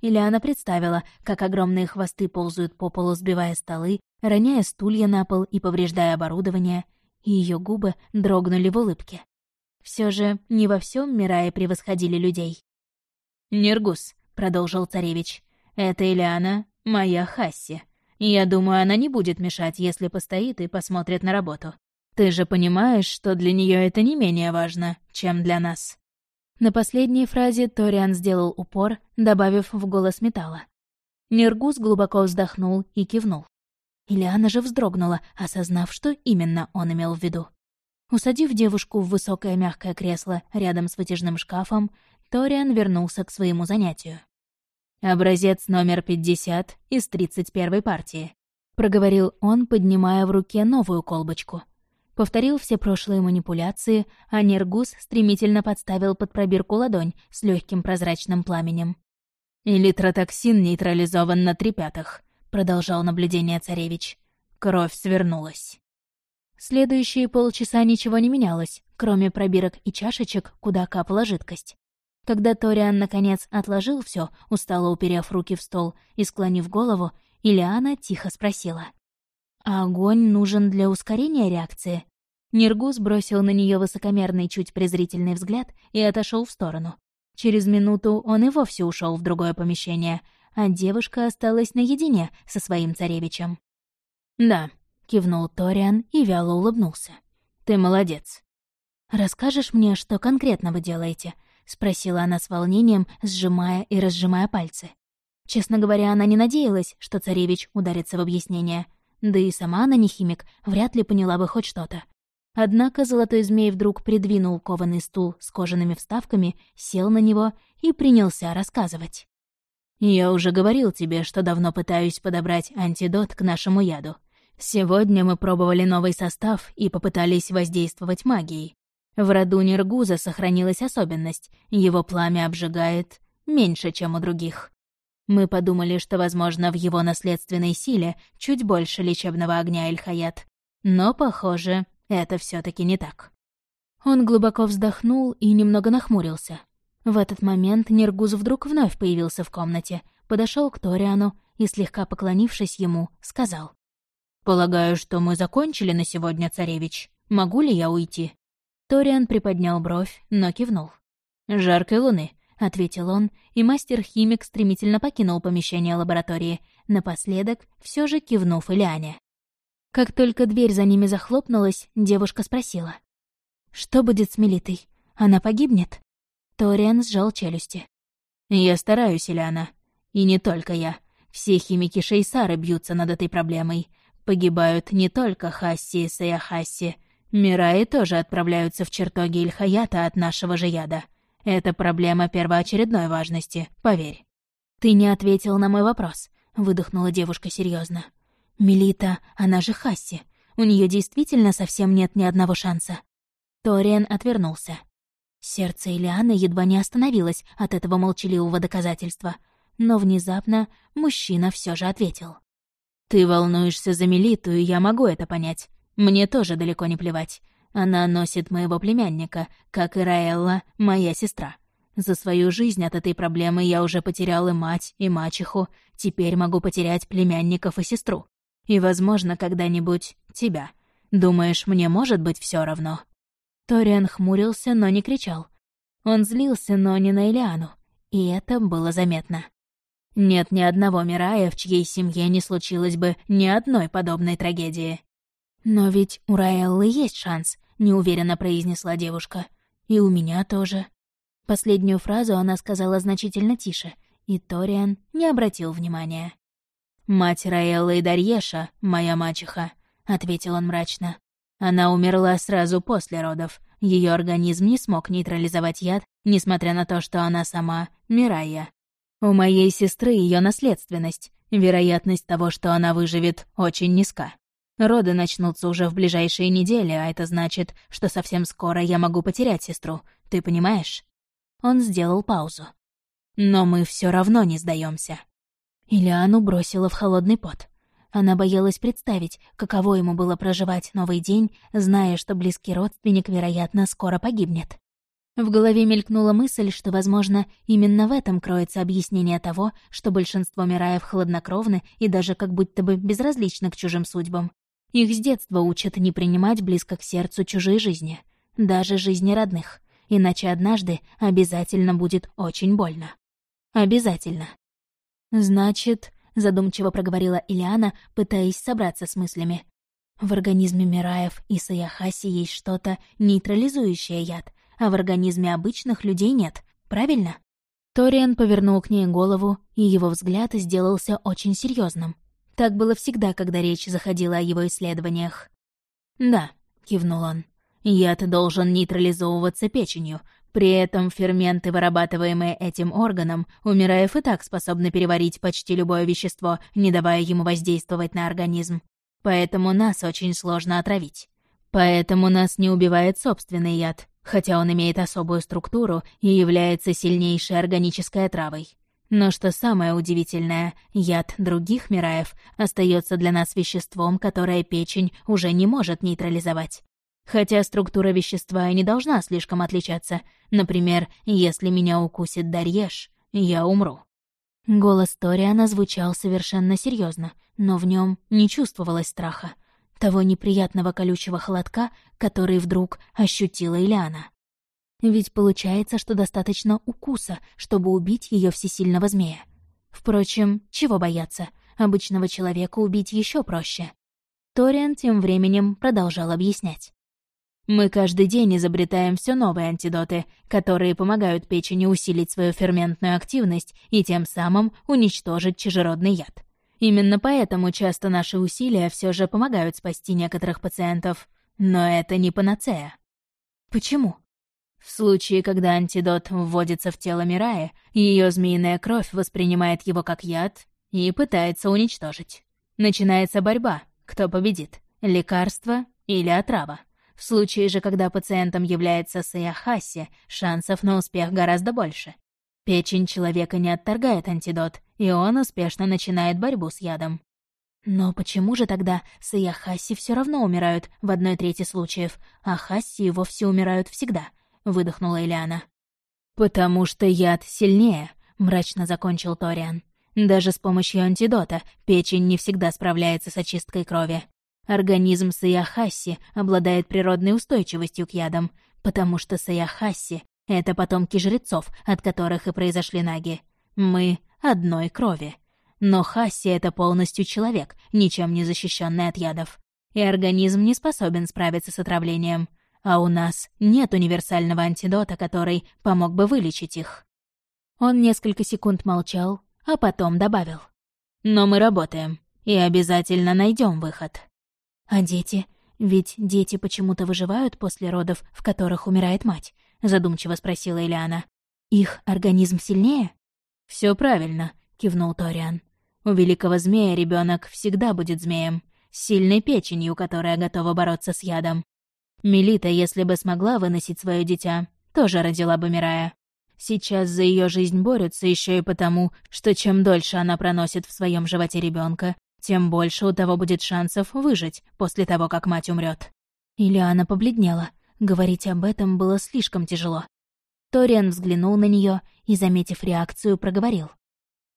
Ильяна представила, как огромные хвосты ползают по полу, сбивая столы, роняя стулья на пол и повреждая оборудование, и ее губы дрогнули в улыбке. Все же не во всем Мирае превосходили людей. «Нергус», — продолжил царевич, — «это Ильяна, моя Хасси. Я думаю, она не будет мешать, если постоит и посмотрит на работу. Ты же понимаешь, что для нее это не менее важно, чем для нас». На последней фразе Ториан сделал упор, добавив в голос металла. Нергус глубоко вздохнул и кивнул. Ильяна же вздрогнула, осознав, что именно он имел в виду. Усадив девушку в высокое мягкое кресло рядом с вытяжным шкафом, Ториан вернулся к своему занятию. «Образец номер 50 из 31-й партии», — проговорил он, поднимая в руке новую колбочку. Повторил все прошлые манипуляции, а Нергус стремительно подставил под пробирку ладонь с легким прозрачным пламенем. «Элитротоксин нейтрализован на три пятых», — продолжал наблюдение царевич. «Кровь свернулась». Следующие полчаса ничего не менялось, кроме пробирок и чашечек, куда капала жидкость. Когда Ториан, наконец, отложил все, устало уперев руки в стол и склонив голову, Ильяна тихо спросила. «А огонь нужен для ускорения реакции?» Нергус бросил на нее высокомерный, чуть презрительный взгляд и отошел в сторону. Через минуту он и вовсе ушел в другое помещение, а девушка осталась наедине со своим царевичем. «Да», — кивнул Ториан и вяло улыбнулся. «Ты молодец». «Расскажешь мне, что конкретно вы делаете?» — спросила она с волнением, сжимая и разжимая пальцы. Честно говоря, она не надеялась, что царевич ударится в объяснение. Да и сама она не химик, вряд ли поняла бы хоть что-то. Однако золотой змей вдруг придвинул кованый стул с кожаными вставками, сел на него и принялся рассказывать. «Я уже говорил тебе, что давно пытаюсь подобрать антидот к нашему яду. Сегодня мы пробовали новый состав и попытались воздействовать магией. В роду Нергуза сохранилась особенность — его пламя обжигает меньше, чем у других. Мы подумали, что, возможно, в его наследственной силе чуть больше лечебного огня Эльхаят. Но, похоже, это все таки не так. Он глубоко вздохнул и немного нахмурился. В этот момент Нергуз вдруг вновь появился в комнате, подошел к Ториану и, слегка поклонившись ему, сказал. «Полагаю, что мы закончили на сегодня, царевич. Могу ли я уйти?» Ториан приподнял бровь, но кивнул. «Жаркой луны», — ответил он, и мастер-химик стремительно покинул помещение лаборатории, напоследок все же кивнув Ильяне. Как только дверь за ними захлопнулась, девушка спросила. «Что будет с Мелитой? Она погибнет?» Ториан сжал челюсти. «Я стараюсь, Ильяна. И не только я. Все химики Шейсары бьются над этой проблемой. Погибают не только Хасси и Саяхасси, Мираи тоже отправляются в чертоги Ильхаята от нашего же яда. Это проблема первоочередной важности, поверь». «Ты не ответил на мой вопрос», — выдохнула девушка серьезно. «Мелита, она же Хасси. У нее действительно совсем нет ни одного шанса». Ториан отвернулся. Сердце Илианы едва не остановилось от этого молчаливого доказательства, но внезапно мужчина все же ответил. «Ты волнуешься за Мелиту, и я могу это понять. Мне тоже далеко не плевать. Она носит моего племянника, как и Раэлла, моя сестра. За свою жизнь от этой проблемы я уже потерял и мать, и мачеху. Теперь могу потерять племянников и сестру. И, возможно, когда-нибудь тебя. Думаешь, мне может быть все равно?» Ториан хмурился, но не кричал. Он злился, но не на Элиану, и это было заметно. Нет ни одного Мирая, в чьей семье не случилось бы ни одной подобной трагедии. «Но ведь у Раэллы есть шанс», — неуверенно произнесла девушка. «И у меня тоже». Последнюю фразу она сказала значительно тише, и Ториан не обратил внимания. «Мать Раэллы и Дарьеша, моя мачеха», — ответил он мрачно. «Она умерла сразу после родов. Ее организм не смог нейтрализовать яд, несмотря на то, что она сама — Мирая. У моей сестры ее наследственность. Вероятность того, что она выживет, очень низка. Роды начнутся уже в ближайшие недели, а это значит, что совсем скоро я могу потерять сестру. Ты понимаешь? Он сделал паузу. Но мы все равно не сдаемся. Ильяну бросила в холодный пот. Она боялась представить, каково ему было проживать новый день, зная, что близкий родственник, вероятно, скоро погибнет. В голове мелькнула мысль, что, возможно, именно в этом кроется объяснение того, что большинство Мираев хладнокровны и даже как будто бы безразличны к чужим судьбам. Их с детства учат не принимать близко к сердцу чужие жизни, даже жизни родных, иначе однажды обязательно будет очень больно. Обязательно. «Значит», — задумчиво проговорила Ильяна, пытаясь собраться с мыслями, «в организме Мираев и Саяхаси есть что-то, нейтрализующее яд, а в организме обычных людей нет, правильно? Ториан повернул к ней голову, и его взгляд сделался очень серьезным. Так было всегда, когда речь заходила о его исследованиях. «Да», — кивнул он, — «яд должен нейтрализовываться печенью, при этом ферменты, вырабатываемые этим органом, умираев и так способны переварить почти любое вещество, не давая ему воздействовать на организм. Поэтому нас очень сложно отравить. Поэтому нас не убивает собственный яд, хотя он имеет особую структуру и является сильнейшей органической отравой. Но что самое удивительное, яд других мираев остается для нас веществом, которое печень уже не может нейтрализовать. Хотя структура вещества и не должна слишком отличаться. Например, если меня укусит Дарьеш, я умру. Голос Ториана звучал совершенно серьезно, но в нем не чувствовалось страха того неприятного колючего холодка, который вдруг ощутила Ильяна. Ведь получается, что достаточно укуса, чтобы убить ее всесильного змея. Впрочем, чего бояться? Обычного человека убить еще проще. Ториан тем временем продолжал объяснять. Мы каждый день изобретаем все новые антидоты, которые помогают печени усилить свою ферментную активность и тем самым уничтожить чужеродный яд. Именно поэтому часто наши усилия все же помогают спасти некоторых пациентов. Но это не панацея. Почему? В случае, когда антидот вводится в тело Мирая, ее змеиная кровь воспринимает его как яд и пытается уничтожить. Начинается борьба, кто победит, лекарство или отрава. В случае же, когда пациентом является Саяхаси, шансов на успех гораздо больше. Печень человека не отторгает антидот, и он успешно начинает борьбу с ядом. Но почему же тогда Сыя Хасси все равно умирают в одной трети случаев, а Хасси вовсе умирают всегда? выдохнула Элиана. Потому что яд сильнее, мрачно закончил Ториан. Даже с помощью антидота печень не всегда справляется с очисткой крови. Организм Саяхасси обладает природной устойчивостью к ядам, потому что Саяхасси — это потомки жрецов, от которых и произошли наги. Мы одной крови. Но Хасси — это полностью человек, ничем не защищенный от ядов. И организм не способен справиться с отравлением. А у нас нет универсального антидота, который помог бы вылечить их. Он несколько секунд молчал, а потом добавил. Но мы работаем и обязательно найдем выход. А дети? Ведь дети почему-то выживают после родов, в которых умирает мать, задумчиво спросила Элиана. Их организм сильнее? Все правильно», — кивнул Ториан. «У великого змея ребенок всегда будет змеем, с сильной печенью, которая готова бороться с ядом. Мелита, если бы смогла выносить свое дитя, тоже родила бы Мирая. Сейчас за ее жизнь борются еще и потому, что чем дольше она проносит в своем животе ребенка, тем больше у того будет шансов выжить после того, как мать умрет. Ильяна побледнела. Говорить об этом было слишком тяжело. Ториан взглянул на нее и, заметив реакцию, проговорил.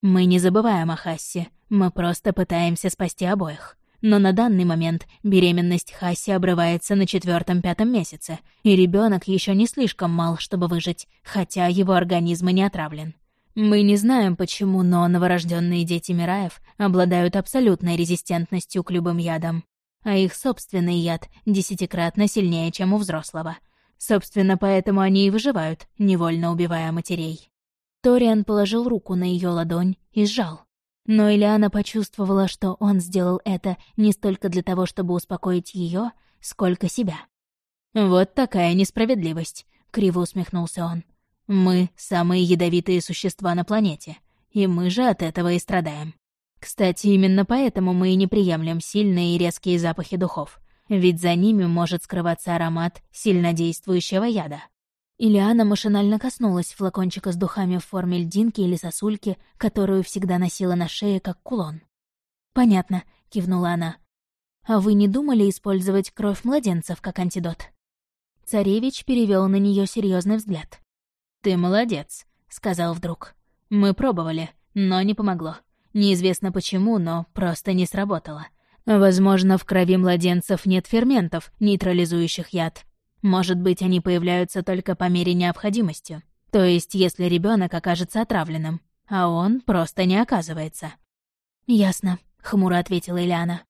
«Мы не забываем о Хассе, мы просто пытаемся спасти обоих. Но на данный момент беременность Хаси обрывается на четвертом-пятом месяце, и ребенок еще не слишком мал, чтобы выжить, хотя его организм и не отравлен. Мы не знаем почему, но новорожденные дети Мираев обладают абсолютной резистентностью к любым ядам, а их собственный яд десятикратно сильнее, чем у взрослого. Собственно, поэтому они и выживают, невольно убивая матерей. Ториан положил руку на ее ладонь и сжал. Но Ильяна почувствовала, что он сделал это не столько для того, чтобы успокоить ее, сколько себя. «Вот такая несправедливость», — криво усмехнулся он. «Мы — самые ядовитые существа на планете, и мы же от этого и страдаем. Кстати, именно поэтому мы и не приемлем сильные и резкие запахи духов, ведь за ними может скрываться аромат сильнодействующего яда. Ильяна машинально коснулась флакончика с духами в форме льдинки или сосульки, которую всегда носила на шее, как кулон. «Понятно», — кивнула она. «А вы не думали использовать кровь младенцев как антидот?» Царевич перевел на нее серьезный взгляд. «Ты молодец», — сказал вдруг. «Мы пробовали, но не помогло. Неизвестно почему, но просто не сработало. Возможно, в крови младенцев нет ферментов, нейтрализующих яд, может быть, они появляются только по мере необходимости. То есть, если ребенок окажется отравленным, а он просто не оказывается. «Ясно», — хмуро ответила Ильяна.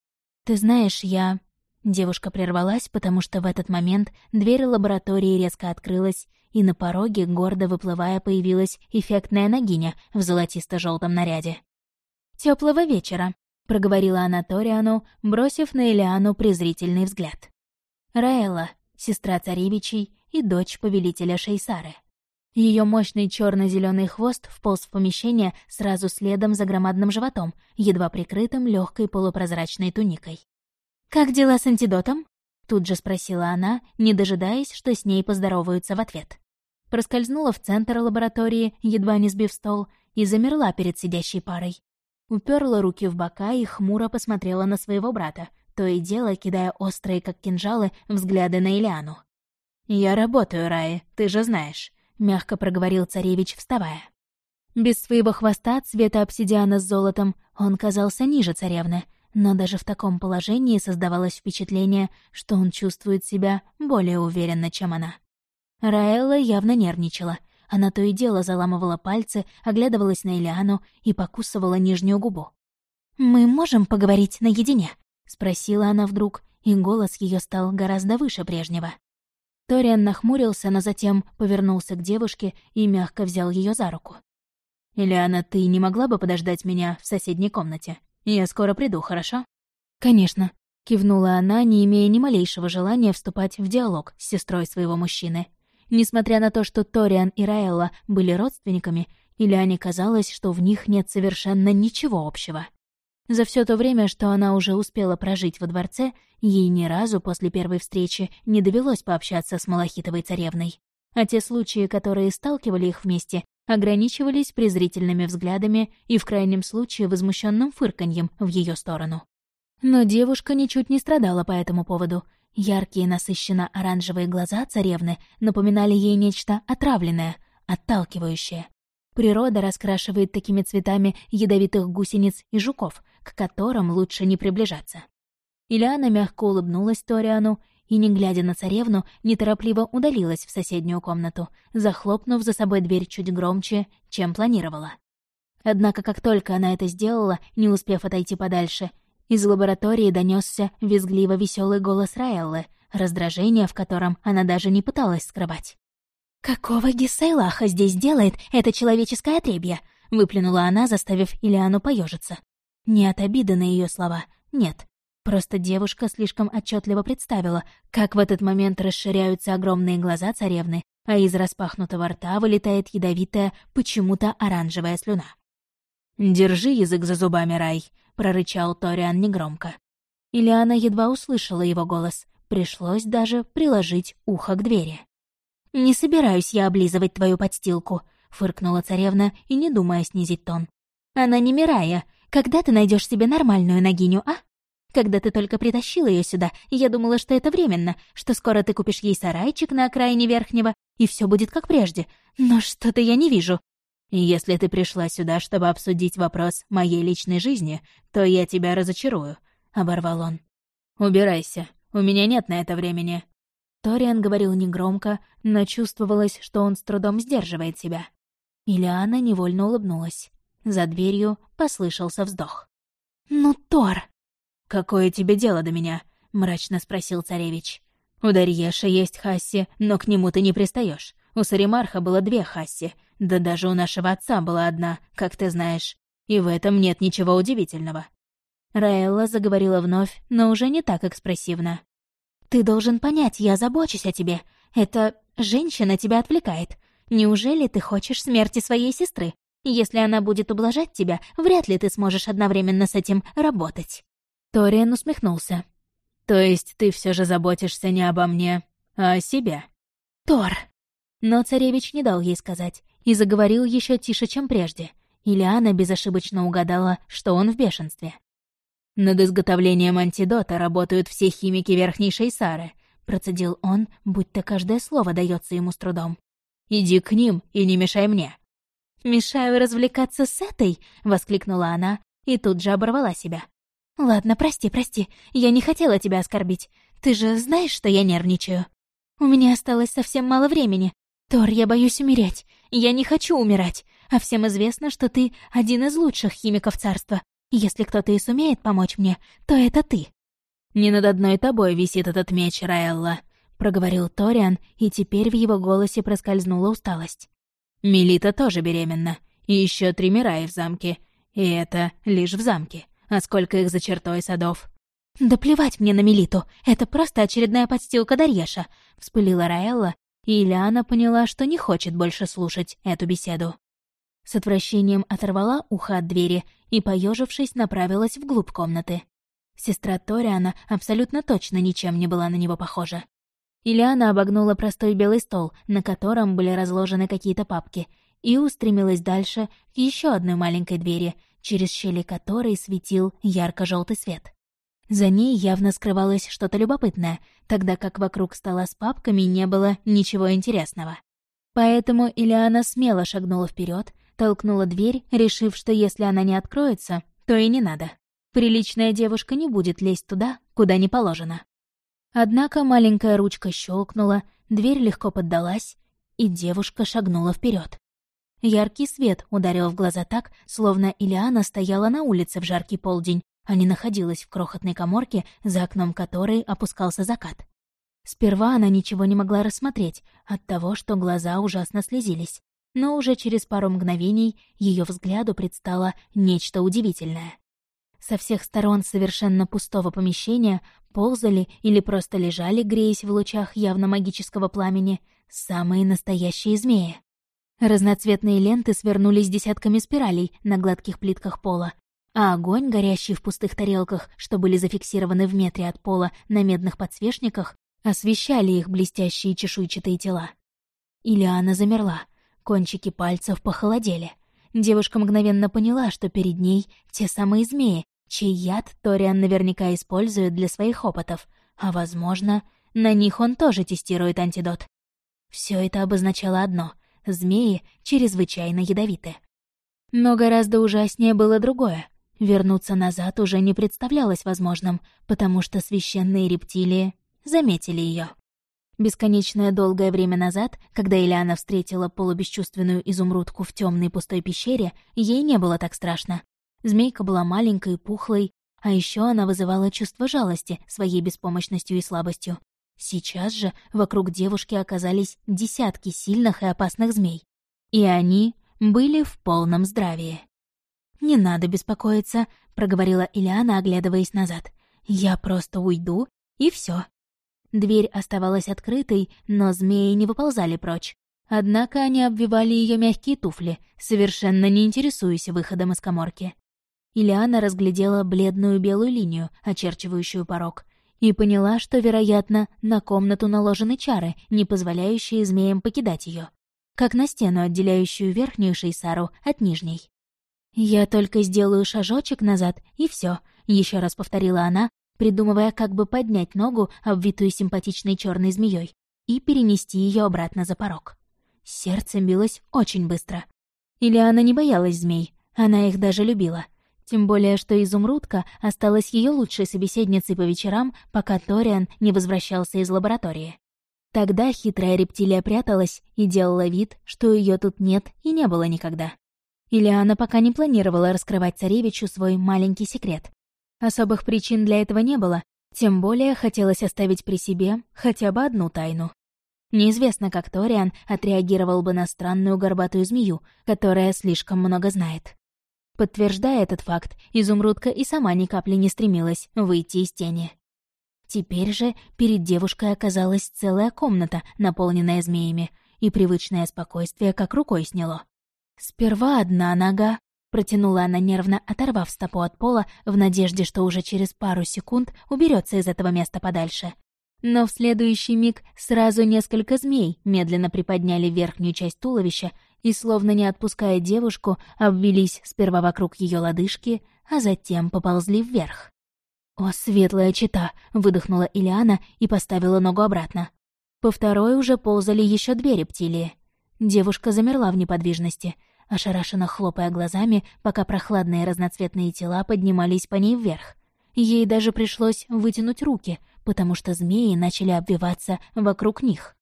«Ты знаешь, я...» Девушка прервалась, потому что в этот момент дверь лаборатории резко открылась, и на пороге, гордо выплывая, появилась эффектная ногиня в золотисто желтом наряде. Теплого вечера», — проговорила она Ториану, бросив на Ильяну презрительный взгляд. Раэла, сестра царевичей и дочь повелителя Шейсары. Ее мощный черно зеленый хвост вполз в помещение сразу следом за громадным животом, едва прикрытым легкой полупрозрачной туникой. «Как дела с антидотом?» — тут же спросила она, не дожидаясь, что с ней поздороваются в ответ. Проскользнула в центр лаборатории, едва не сбив стол, и замерла перед сидящей парой. Уперла руки в бока и хмуро посмотрела на своего брата, то и дело кидая острые, как кинжалы, взгляды на Ильяну. «Я работаю, Раи, ты же знаешь», — мягко проговорил царевич, вставая. Без своего хвоста цвета обсидиана с золотом он казался ниже царевны, но даже в таком положении создавалось впечатление, что он чувствует себя более уверенно, чем она. Раэлла явно нервничала. Она то и дело заламывала пальцы, оглядывалась на Ильяну и покусывала нижнюю губу. «Мы можем поговорить наедине?» — спросила она вдруг, и голос ее стал гораздо выше прежнего. Ториан нахмурился, но затем повернулся к девушке и мягко взял ее за руку. «Ильяна, ты не могла бы подождать меня в соседней комнате? Я скоро приду, хорошо?» «Конечно», — кивнула она, не имея ни малейшего желания вступать в диалог с сестрой своего мужчины. Несмотря на то, что Ториан и Раэлла были родственниками, Ильяне казалось, что в них нет совершенно ничего общего. За все то время, что она уже успела прожить во дворце, ей ни разу после первой встречи не довелось пообщаться с Малахитовой царевной. А те случаи, которые сталкивали их вместе, ограничивались презрительными взглядами и, в крайнем случае, возмущенным фырканьем в ее сторону. Но девушка ничуть не страдала по этому поводу. Яркие насыщенно оранжевые глаза царевны напоминали ей нечто отравленное, отталкивающее. Природа раскрашивает такими цветами ядовитых гусениц и жуков, к которым лучше не приближаться. Ильяна мягко улыбнулась Ториану и, не глядя на царевну, неторопливо удалилась в соседнюю комнату, захлопнув за собой дверь чуть громче, чем планировала. Однако, как только она это сделала, не успев отойти подальше, из лаборатории донесся визгливо веселый голос Раэллы, раздражение в котором она даже не пыталась скрывать. «Какого Гисайлаха здесь делает это человеческое отребье?» — выплюнула она, заставив Илиану поежиться. Не от обиды на ее слова, нет. Просто девушка слишком отчетливо представила, как в этот момент расширяются огромные глаза царевны, а из распахнутого рта вылетает ядовитая, почему-то оранжевая слюна. «Держи язык за зубами, Рай», — прорычал Ториан негромко. Илиана едва услышала его голос, пришлось даже приложить ухо к двери. «Не собираюсь я облизывать твою подстилку», — фыркнула царевна и не думая снизить тон. «Она не Мирая. Когда ты найдешь себе нормальную ногиню, а? Когда ты только притащила ее сюда, я думала, что это временно, что скоро ты купишь ей сарайчик на окраине Верхнего, и все будет как прежде. Но что-то я не вижу». «Если ты пришла сюда, чтобы обсудить вопрос моей личной жизни, то я тебя разочарую», — оборвал он. «Убирайся, у меня нет на это времени». Ториан говорил негромко, но чувствовалось, что он с трудом сдерживает себя. Ильяна невольно улыбнулась. За дверью послышался вздох. «Ну, Тор!» «Какое тебе дело до меня?» — мрачно спросил царевич. «У Дарьеша есть Хасси, но к нему ты не пристаешь. У Саримарха было две Хасси, да даже у нашего отца была одна, как ты знаешь. И в этом нет ничего удивительного». Раэлла заговорила вновь, но уже не так экспрессивно. «Ты должен понять, я забочусь о тебе. Эта женщина тебя отвлекает. Неужели ты хочешь смерти своей сестры? Если она будет ублажать тебя, вряд ли ты сможешь одновременно с этим работать». Ториан усмехнулся. «То есть ты все же заботишься не обо мне, а о себе?» «Тор!» Но царевич не дал ей сказать и заговорил еще тише, чем прежде. Ильяна безошибочно угадала, что он в бешенстве. «Над изготовлением антидота работают все химики Верхней Шейсары», — процедил он, будто каждое слово дается ему с трудом. Иди к ним и не мешай мне». «Мешаю развлекаться с этой?» — воскликнула она и тут же оборвала себя. «Ладно, прости, прости, я не хотела тебя оскорбить. Ты же знаешь, что я нервничаю. У меня осталось совсем мало времени. Тор, я боюсь умереть. Я не хочу умирать. А всем известно, что ты один из лучших химиков царства. Если кто-то и сумеет помочь мне, то это ты». «Не над одной тобой висит этот меч, Раэлла», — проговорил Ториан, и теперь в его голосе проскользнула усталость. «Мелита тоже беременна, и еще три Мираи в замке, и это лишь в замке. А сколько их за чертой садов?» «Да плевать мне на Мелиту, это просто очередная подстилка Дарьеша», — вспылила Раэлла, и Ильяна поняла, что не хочет больше слушать эту беседу. С отвращением оторвала ухо от двери и, поежившись, направилась вглубь комнаты. Сестра Ториана абсолютно точно ничем не была на него похожа. Ильяна обогнула простой белый стол, на котором были разложены какие-то папки, и устремилась дальше к еще одной маленькой двери, через щели которой светил ярко желтый свет. За ней явно скрывалось что-то любопытное, тогда как вокруг стола с папками не было ничего интересного. Поэтому Ильяна смело шагнула вперед, толкнула дверь, решив, что если она не откроется, то и не надо. Приличная девушка не будет лезть туда, куда не положено. Однако маленькая ручка щелкнула, дверь легко поддалась, и девушка шагнула вперед. Яркий свет ударил в глаза так, словно Илиана стояла на улице в жаркий полдень, а не находилась в крохотной коморке, за окном которой опускался закат. Сперва она ничего не могла рассмотреть от того, что глаза ужасно слезились, но уже через пару мгновений ее взгляду предстало нечто удивительное. Со всех сторон совершенно пустого помещения ползали или просто лежали, греясь в лучах явно магического пламени, самые настоящие змеи. Разноцветные ленты свернулись десятками спиралей на гладких плитках пола, а огонь, горящий в пустых тарелках, что были зафиксированы в метре от пола на медных подсвечниках, освещали их блестящие чешуйчатые тела. Ильяна замерла, кончики пальцев похолодели. Девушка мгновенно поняла, что перед ней те самые змеи, чей яд Ториан наверняка использует для своих опытов, а, возможно, на них он тоже тестирует антидот. Все это обозначало одно — змеи чрезвычайно ядовиты. Но гораздо ужаснее было другое. Вернуться назад уже не представлялось возможным, потому что священные рептилии заметили ее. Бесконечное долгое время назад, когда Ильяна встретила полубесчувственную изумрудку в темной пустой пещере, ей не было так страшно. Змейка была маленькой пухлой, а еще она вызывала чувство жалости своей беспомощностью и слабостью. Сейчас же вокруг девушки оказались десятки сильных и опасных змей. И они были в полном здравии. «Не надо беспокоиться», — проговорила Ильяна, оглядываясь назад. «Я просто уйду, и все. Дверь оставалась открытой, но змеи не выползали прочь. Однако они обвивали ее мягкие туфли, совершенно не интересуясь выходом из коморки. Ильяна разглядела бледную белую линию, очерчивающую порог, и поняла, что, вероятно, на комнату наложены чары, не позволяющие змеям покидать ее, как на стену, отделяющую верхнюю шейсару от нижней. «Я только сделаю шажочек назад, и все, еще раз повторила она, придумывая, как бы поднять ногу, обвитую симпатичной черной змеей, и перенести ее обратно за порог. Сердце билось очень быстро. Ильяна не боялась змей, она их даже любила — Тем более, что Изумрудка осталась ее лучшей собеседницей по вечерам, пока Ториан не возвращался из лаборатории. Тогда хитрая рептилия пряталась и делала вид, что ее тут нет и не было никогда. Ильяна пока не планировала раскрывать царевичу свой маленький секрет. Особых причин для этого не было, тем более хотелось оставить при себе хотя бы одну тайну. Неизвестно, как Ториан отреагировал бы на странную горбатую змею, которая слишком много знает. Подтверждая этот факт, Изумрудка и сама ни капли не стремилась выйти из тени. Теперь же перед девушкой оказалась целая комната, наполненная змеями, и привычное спокойствие как рукой сняло. Сперва одна нога, протянула она нервно, оторвав стопу от пола, в надежде, что уже через пару секунд уберется из этого места подальше. Но в следующий миг сразу несколько змей медленно приподняли верхнюю часть туловища и, словно не отпуская девушку, обвелись сперва вокруг ее лодыжки, а затем поползли вверх. «О, светлая чита!» — выдохнула Илиана и поставила ногу обратно. По второй уже ползали еще две рептилии. Девушка замерла в неподвижности, ошарашенно хлопая глазами, пока прохладные разноцветные тела поднимались по ней вверх. Ей даже пришлось вытянуть руки, потому что змеи начали обвиваться вокруг них.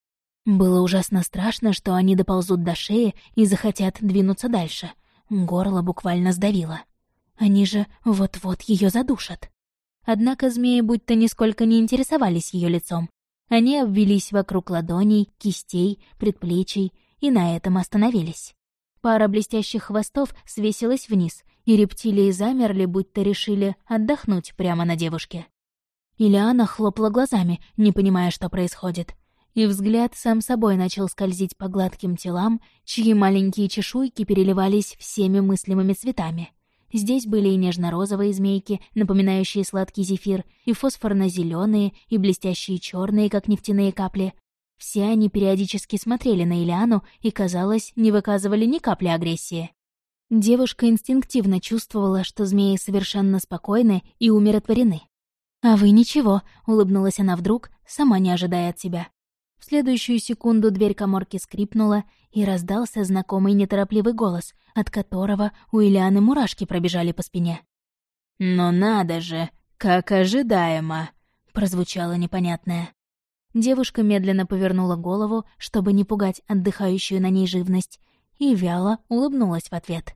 Было ужасно страшно, что они доползут до шеи и захотят двинуться дальше. Горло буквально сдавило. Они же вот-вот ее задушат. Однако змеи будто нисколько не интересовались ее лицом. Они обвелись вокруг ладоней, кистей, предплечий и на этом остановились. Пара блестящих хвостов свесилась вниз, и рептилии замерли, будто решили отдохнуть прямо на девушке. Ильяна хлопала глазами, не понимая, что происходит. И взгляд сам собой начал скользить по гладким телам, чьи маленькие чешуйки переливались всеми мыслимыми цветами — Здесь были и нежно-розовые змейки, напоминающие сладкий зефир, и фосфорно зеленые и блестящие черные, как нефтяные капли. Все они периодически смотрели на Ильяну и, казалось, не выказывали ни капли агрессии. Девушка инстинктивно чувствовала, что змеи совершенно спокойны и умиротворены. «А вы ничего», — улыбнулась она вдруг, сама не ожидая от себя. Следующую секунду дверь коморки скрипнула, и раздался знакомый неторопливый голос, от которого у Ильяны мурашки пробежали по спине. «Но надо же, как ожидаемо!» — прозвучало непонятное. Девушка медленно повернула голову, чтобы не пугать отдыхающую на ней живность, и вяло улыбнулась в ответ.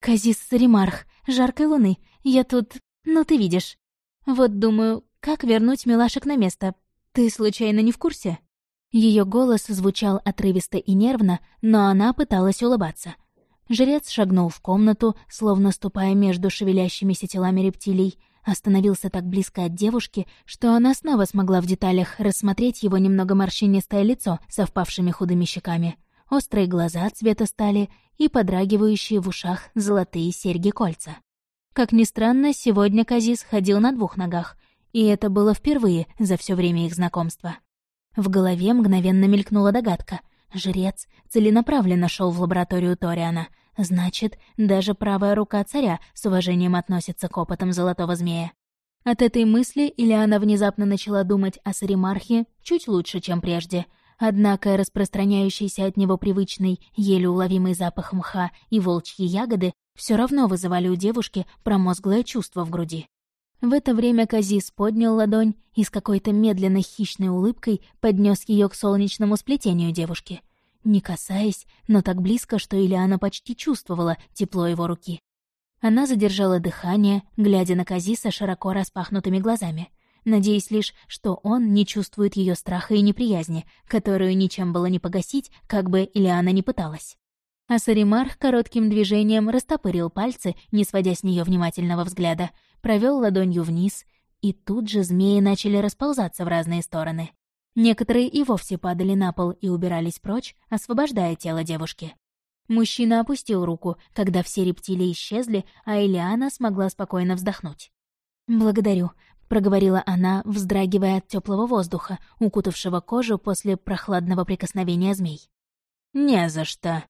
«Казис Саримарх, жаркой луны, я тут... ну ты видишь. Вот думаю, как вернуть милашек на место. Ты случайно не в курсе?» Ее голос звучал отрывисто и нервно, но она пыталась улыбаться. Жрец шагнул в комнату, словно ступая между шевелящимися телами рептилий, остановился так близко от девушки, что она снова смогла в деталях рассмотреть его немного морщинистое лицо со впавшими худыми щеками, острые глаза цвета стали и подрагивающие в ушах золотые серьги-кольца. Как ни странно, сегодня Казис ходил на двух ногах, и это было впервые за все время их знакомства. В голове мгновенно мелькнула догадка. Жрец целенаправленно шел в лабораторию Ториана. Значит, даже правая рука царя с уважением относится к опытам золотого змея. От этой мысли Ильяна внезапно начала думать о Саримархе чуть лучше, чем прежде. Однако распространяющийся от него привычный, еле уловимый запах мха и волчьи ягоды все равно вызывали у девушки промозглое чувство в груди. В это время Казис поднял ладонь и с какой-то медленной хищной улыбкой поднес ее к солнечному сплетению девушки. Не касаясь, но так близко, что Ильяна почти чувствовала тепло его руки. Она задержала дыхание, глядя на Казиса широко распахнутыми глазами, надеясь лишь, что он не чувствует ее страха и неприязни, которую ничем было не погасить, как бы Ильяна не пыталась. А Саримарх коротким движением растопырил пальцы, не сводя с нее внимательного взгляда, провел ладонью вниз, и тут же змеи начали расползаться в разные стороны. Некоторые и вовсе падали на пол и убирались прочь, освобождая тело девушки. Мужчина опустил руку, когда все рептилии исчезли, а Элиана смогла спокойно вздохнуть. «Благодарю», — проговорила она, вздрагивая от теплого воздуха, укутавшего кожу после прохладного прикосновения змей. «Не за что», —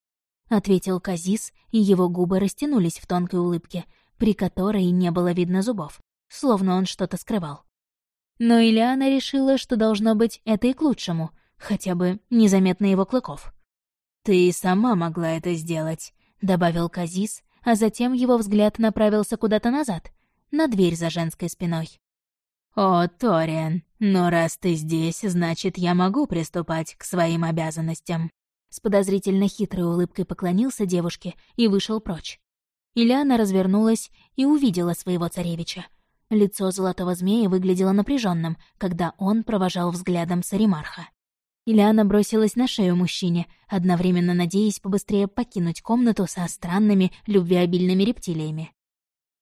ответил Казис, и его губы растянулись в тонкой улыбке, при которой не было видно зубов, словно он что-то скрывал. Но Ильяна решила, что должно быть это и к лучшему, хотя бы незаметно его клыков. «Ты сама могла это сделать», — добавил Казис, а затем его взгляд направился куда-то назад, на дверь за женской спиной. «О, Ториан, но раз ты здесь, значит, я могу приступать к своим обязанностям». С подозрительно хитрой улыбкой поклонился девушке и вышел прочь. Ильяна развернулась и увидела своего царевича. Лицо золотого змея выглядело напряженным, когда он провожал взглядом Саримарха. Ильяна бросилась на шею мужчине, одновременно надеясь побыстрее покинуть комнату со странными, любвеобильными рептилиями.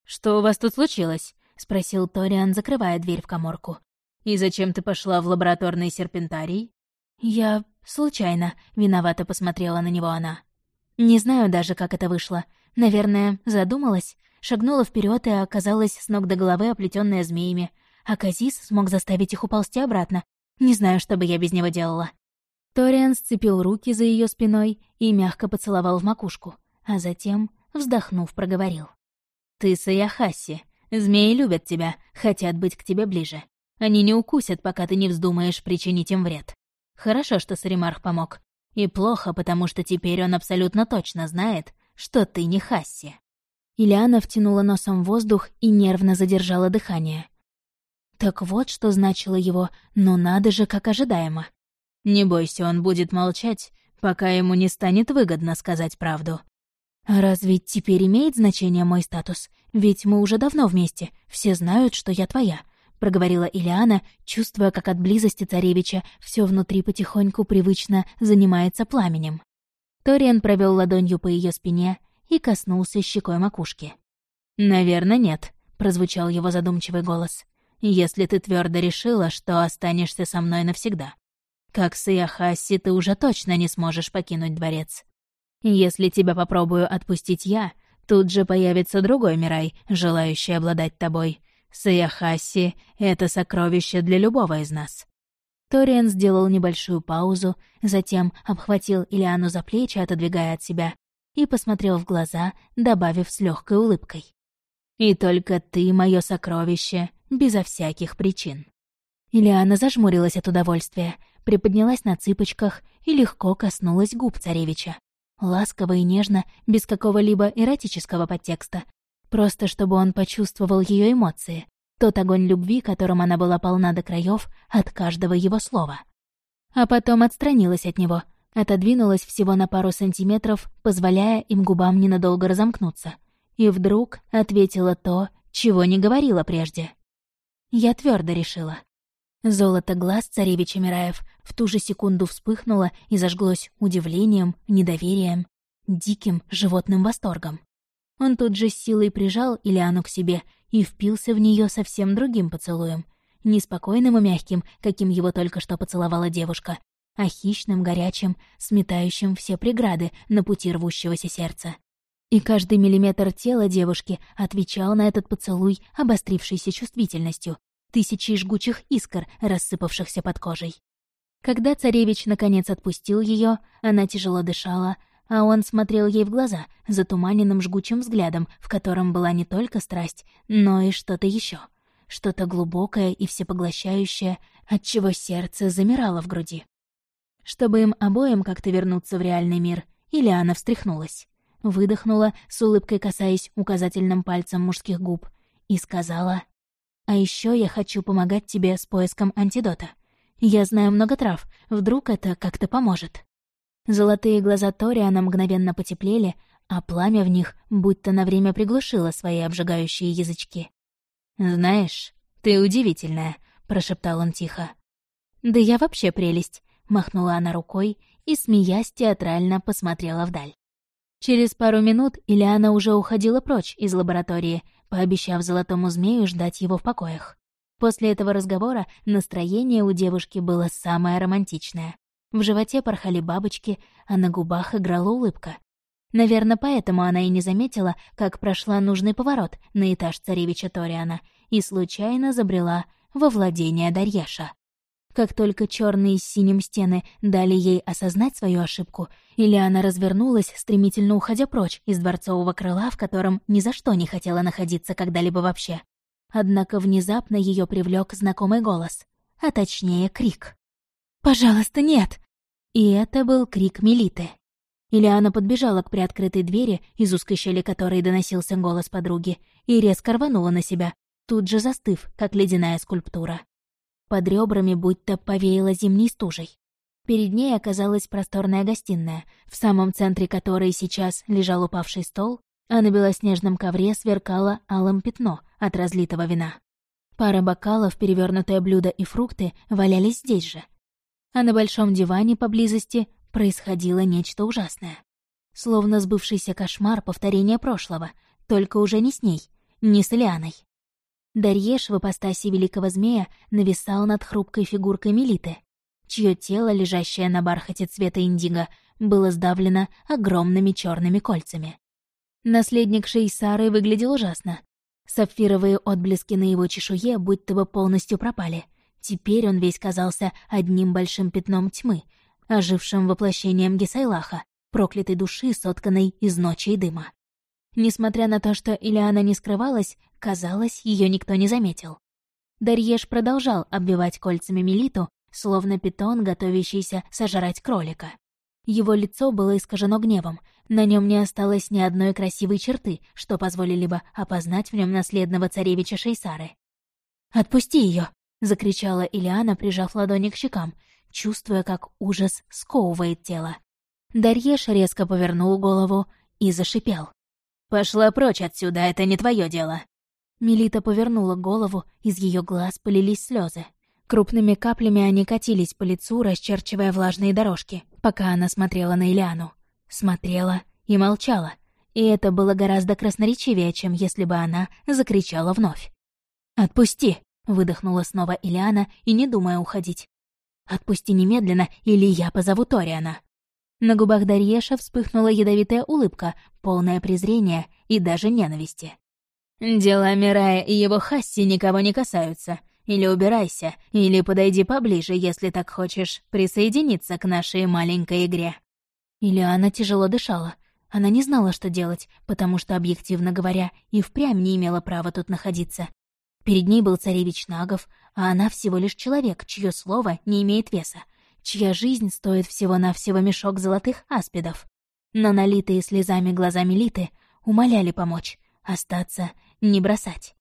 «Что у вас тут случилось?» — спросил Ториан, закрывая дверь в коморку. «И зачем ты пошла в лабораторный серпентарий?» «Я... случайно», — виновато посмотрела на него она. «Не знаю даже, как это вышло. Наверное, задумалась, шагнула вперед и оказалась с ног до головы оплетенная змеями, а Казис смог заставить их уползти обратно. Не знаю, что бы я без него делала». Ториан сцепил руки за ее спиной и мягко поцеловал в макушку, а затем, вздохнув, проговорил. «Ты Саяхаси. Змеи любят тебя, хотят быть к тебе ближе. Они не укусят, пока ты не вздумаешь причинить им вред. Хорошо, что Саримарх помог. И плохо, потому что теперь он абсолютно точно знает, что ты не Хасси». Ильяна втянула носом воздух и нервно задержала дыхание. Так вот, что значило его «но надо же, как ожидаемо». «Не бойся, он будет молчать, пока ему не станет выгодно сказать правду», а разве теперь имеет значение мой статус? Ведь мы уже давно вместе, все знают, что я твоя», — проговорила Илиана, чувствуя, как от близости царевича все внутри потихоньку привычно занимается пламенем. Ториан провел ладонью по ее спине и коснулся щекой макушки. «Наверное, нет», — прозвучал его задумчивый голос. «Если ты твердо решила, что останешься со мной навсегда. Как Саяхаси ты уже точно не сможешь покинуть дворец. Если тебя попробую отпустить я, тут же появится другой Мирай, желающий обладать тобой. Саяхаси — это сокровище для любого из нас». Ториан сделал небольшую паузу, затем обхватил Ильяну за плечи, отодвигая от себя, и посмотрел в глаза, добавив с легкой улыбкой. «И только ты — мое сокровище, безо всяких причин». Ильяна зажмурилась от удовольствия, приподнялась на цыпочках и легко коснулась губ царевича. Ласково и нежно, без какого-либо эротического подтекста. Просто чтобы он почувствовал ее эмоции. Тот огонь любви, которым она была полна до краев от каждого его слова. А потом отстранилась от него, отодвинулась всего на пару сантиметров, позволяя им губам ненадолго разомкнуться. И вдруг ответила то, чего не говорила прежде. Я твердо решила. Золото глаз царевича Мираев в ту же секунду вспыхнуло и зажглось удивлением, недоверием, диким животным восторгом. Он тут же с силой прижал Ильяну к себе и впился в нее совсем другим поцелуем. Неспокойным и мягким, каким его только что поцеловала девушка, а хищным, горячим, сметающим все преграды на пути рвущегося сердца. И каждый миллиметр тела девушки отвечал на этот поцелуй обострившейся чувствительностью, тысячи жгучих искр, рассыпавшихся под кожей. Когда царевич наконец отпустил ее, она тяжело дышала, а он смотрел ей в глаза, затуманенным жгучим взглядом, в котором была не только страсть, но и что-то еще, Что-то глубокое и всепоглощающее, от чего сердце замирало в груди. Чтобы им обоим как-то вернуться в реальный мир, Ильяна встряхнулась. Выдохнула, с улыбкой касаясь указательным пальцем мужских губ, и сказала а еще я хочу помогать тебе с поиском антидота. Я знаю много трав, вдруг это как-то поможет». Золотые глаза Ториана мгновенно потеплели, а пламя в них будто на время приглушило свои обжигающие язычки. «Знаешь, ты удивительная», — прошептал он тихо. «Да я вообще прелесть», — махнула она рукой и, смеясь, театрально посмотрела вдаль. Через пару минут Ильяна уже уходила прочь из лаборатории, пообещав золотому змею ждать его в покоях. После этого разговора настроение у девушки было самое романтичное. В животе порхали бабочки, а на губах играла улыбка. Наверное, поэтому она и не заметила, как прошла нужный поворот на этаж царевича Ториана и случайно забрела во владение Дарьеша. Как только черные с синим стены дали ей осознать свою ошибку, Ильяна развернулась, стремительно уходя прочь из дворцового крыла, в котором ни за что не хотела находиться когда-либо вообще. Однако внезапно ее привлек знакомый голос, а точнее крик. «Пожалуйста, нет!» И это был крик Мелиты. Ильяна подбежала к приоткрытой двери, из узкой щели которой доносился голос подруги, и резко рванула на себя, тут же застыв, как ледяная скульптура. Под ребрами будто повеяло зимней стужей. Перед ней оказалась просторная гостиная, в самом центре которой сейчас лежал упавший стол, а на белоснежном ковре сверкало алым пятно от разлитого вина. Пара бокалов, перевернутое блюдо и фрукты валялись здесь же. А на большом диване поблизости происходило нечто ужасное. Словно сбывшийся кошмар повторения прошлого, только уже не с ней, не с Лианой. Дарьеш в апостасе великого змея нависал над хрупкой фигуркой Мелиты, чье тело, лежащее на бархате цвета индиго, было сдавлено огромными черными кольцами. Наследник Шейсары выглядел ужасно. Сапфировые отблески на его чешуе будто бы полностью пропали. Теперь он весь казался одним большим пятном тьмы, ожившим воплощением Гесайлаха, проклятой души, сотканной из ночи и дыма. Несмотря на то, что Илиана не скрывалась, казалось, ее никто не заметил. Дарьеш продолжал обвивать кольцами Мелиту, словно питон, готовящийся сожрать кролика. Его лицо было искажено гневом, на нем не осталось ни одной красивой черты, что позволили бы опознать в нем наследного царевича Шейсары. «Отпусти ее! Закричала Илиана, прижав ладони к щекам, чувствуя, как ужас сковывает тело. Дарьеш резко повернул голову и зашипел. «Пошла прочь отсюда, это не твое дело!» Мелита повернула голову, из ее глаз полились слезы. Крупными каплями они катились по лицу, расчерчивая влажные дорожки, пока она смотрела на Ильяну. Смотрела и молчала. И это было гораздо красноречивее, чем если бы она закричала вновь. «Отпусти!» — выдохнула снова Ильяна и не думая уходить. «Отпусти немедленно, или я позову Ториана». На губах Дарьеша вспыхнула ядовитая улыбка, полное презрения и даже ненависти. «Дела Мирая и его Хасси никого не касаются. Или убирайся, или подойди поближе, если так хочешь присоединиться к нашей маленькой игре». Ильяна тяжело дышала. Она не знала, что делать, потому что, объективно говоря, и впрямь не имела права тут находиться. Перед ней был царевич Нагов, а она всего лишь человек, чье слово не имеет веса чья жизнь стоит всего-навсего мешок золотых аспидов. Но налитые слезами глаза Мелиты умоляли помочь, остаться, не бросать.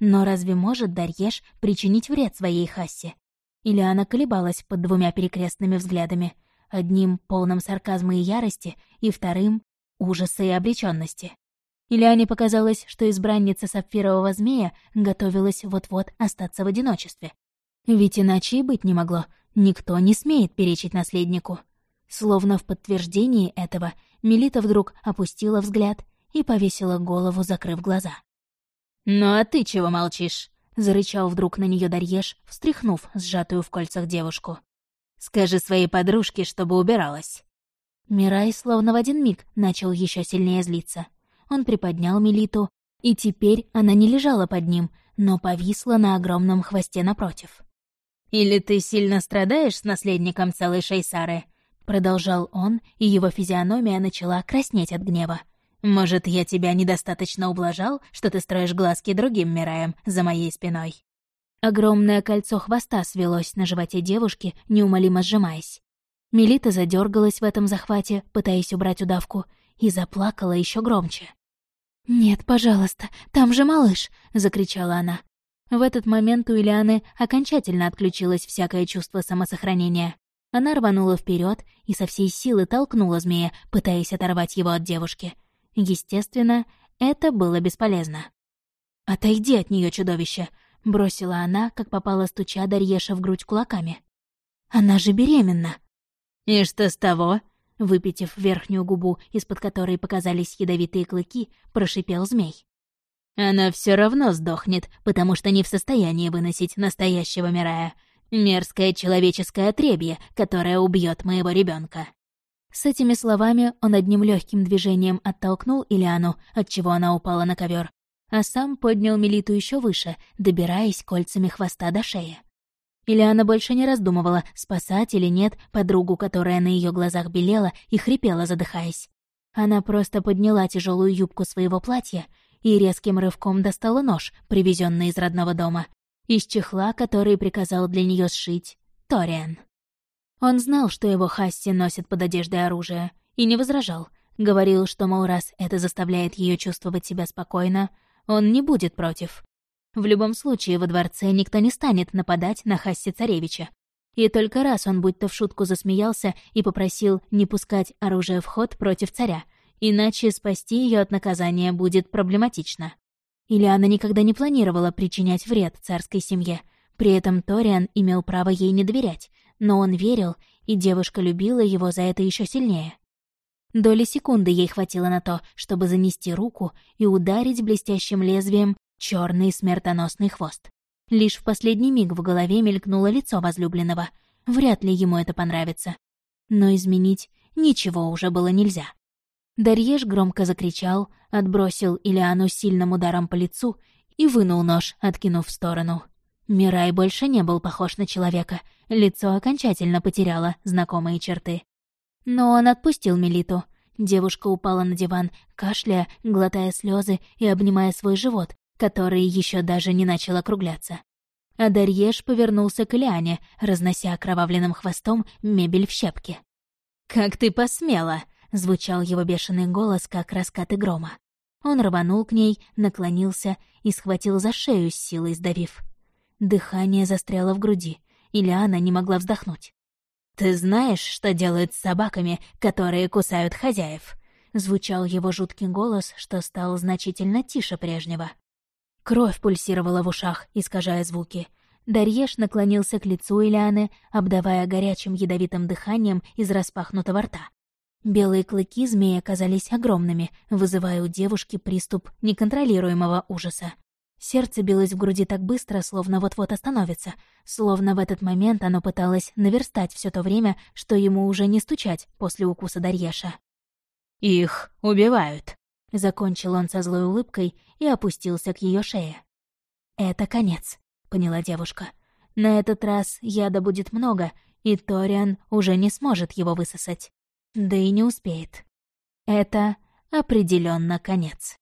Но разве может Дарьеш причинить вред своей Хассе? Или она колебалась под двумя перекрестными взглядами, одним полным сарказма и ярости, и вторым — ужаса и обреченности. Ильяне показалось, что избранница сапфирового змея готовилась вот-вот остаться в одиночестве. Ведь иначе и быть не могло, Никто не смеет перечить наследнику. Словно в подтверждении этого, Мелита вдруг опустила взгляд и повесила голову, закрыв глаза. «Ну а ты чего молчишь?» — зарычал вдруг на нее Дарьеш, встряхнув сжатую в кольцах девушку. «Скажи своей подружке, чтобы убиралась». Мирай словно в один миг начал еще сильнее злиться. Он приподнял Мелиту, и теперь она не лежала под ним, но повисла на огромном хвосте напротив. «Или ты сильно страдаешь с наследником целой Шейсары?» Продолжал он, и его физиономия начала краснеть от гнева. «Может, я тебя недостаточно ублажал, что ты строишь глазки другим Мираем за моей спиной?» Огромное кольцо хвоста свелось на животе девушки, неумолимо сжимаясь. Мелита задергалась в этом захвате, пытаясь убрать удавку, и заплакала еще громче. «Нет, пожалуйста, там же малыш!» — закричала она. В этот момент у Ильяны окончательно отключилось всякое чувство самосохранения. Она рванула вперед и со всей силы толкнула змея, пытаясь оторвать его от девушки. Естественно, это было бесполезно. «Отойди от нее, чудовище!» — бросила она, как попала стуча Дарьеша в грудь кулаками. «Она же беременна!» «И что с того?» Выпитив верхнюю губу, из-под которой показались ядовитые клыки, прошипел змей. Она все равно сдохнет, потому что не в состоянии выносить настоящего Мирая. Мерзкое человеческое отребье, которое убьет моего ребенка. С этими словами он одним легким движением оттолкнул Ильяну, отчего она упала на ковер, а сам поднял Мелиту еще выше, добираясь кольцами хвоста до шеи. Ильяна больше не раздумывала, спасать или нет подругу, которая на ее глазах белела и хрипела, задыхаясь. Она просто подняла тяжелую юбку своего платья и резким рывком достала нож, привезенный из родного дома, из чехла, который приказал для нее сшить Ториан. Он знал, что его Хасси носит под одеждой оружие, и не возражал. Говорил, что, мол, раз это заставляет ее чувствовать себя спокойно, он не будет против. В любом случае, во дворце никто не станет нападать на Хасси Царевича. И только раз он будто в шутку засмеялся и попросил не пускать оружие в ход против царя, иначе спасти ее от наказания будет проблематично. Ильяна никогда не планировала причинять вред царской семье, при этом Ториан имел право ей не доверять, но он верил, и девушка любила его за это еще сильнее. Доли секунды ей хватило на то, чтобы занести руку и ударить блестящим лезвием черный смертоносный хвост. Лишь в последний миг в голове мелькнуло лицо возлюбленного. Вряд ли ему это понравится. Но изменить ничего уже было нельзя. Дарьеш громко закричал, отбросил Илиану сильным ударом по лицу и вынул нож, откинув в сторону. Мирай больше не был похож на человека, лицо окончательно потеряло знакомые черты. Но он отпустил Мелиту. Девушка упала на диван, кашляя, глотая слезы и обнимая свой живот, который еще даже не начал округляться. А Дарьеш повернулся к Лиане, разнося окровавленным хвостом мебель в щепки. «Как ты посмела!» — звучал его бешеный голос, как раскаты грома. Он рванул к ней, наклонился и схватил за шею с силой сдавив. Дыхание застряло в груди, и Лиана не могла вздохнуть. «Ты знаешь, что делают с собаками, которые кусают хозяев?» Звучал его жуткий голос, что стал значительно тише прежнего. Кровь пульсировала в ушах, искажая звуки. Дарьеш наклонился к лицу Ильяны, обдавая горячим ядовитым дыханием из распахнутого рта. Белые клыки змеи оказались огромными, вызывая у девушки приступ неконтролируемого ужаса. Сердце билось в груди так быстро, словно вот-вот остановится, словно в этот момент оно пыталось наверстать все то время, что ему уже не стучать после укуса Дарьеша. «Их убивают», Закончил он со злой улыбкой и опустился к ее шее. «Это конец», — поняла девушка. «На этот раз яда будет много, и Ториан уже не сможет его высосать. Да и не успеет. Это определенно конец».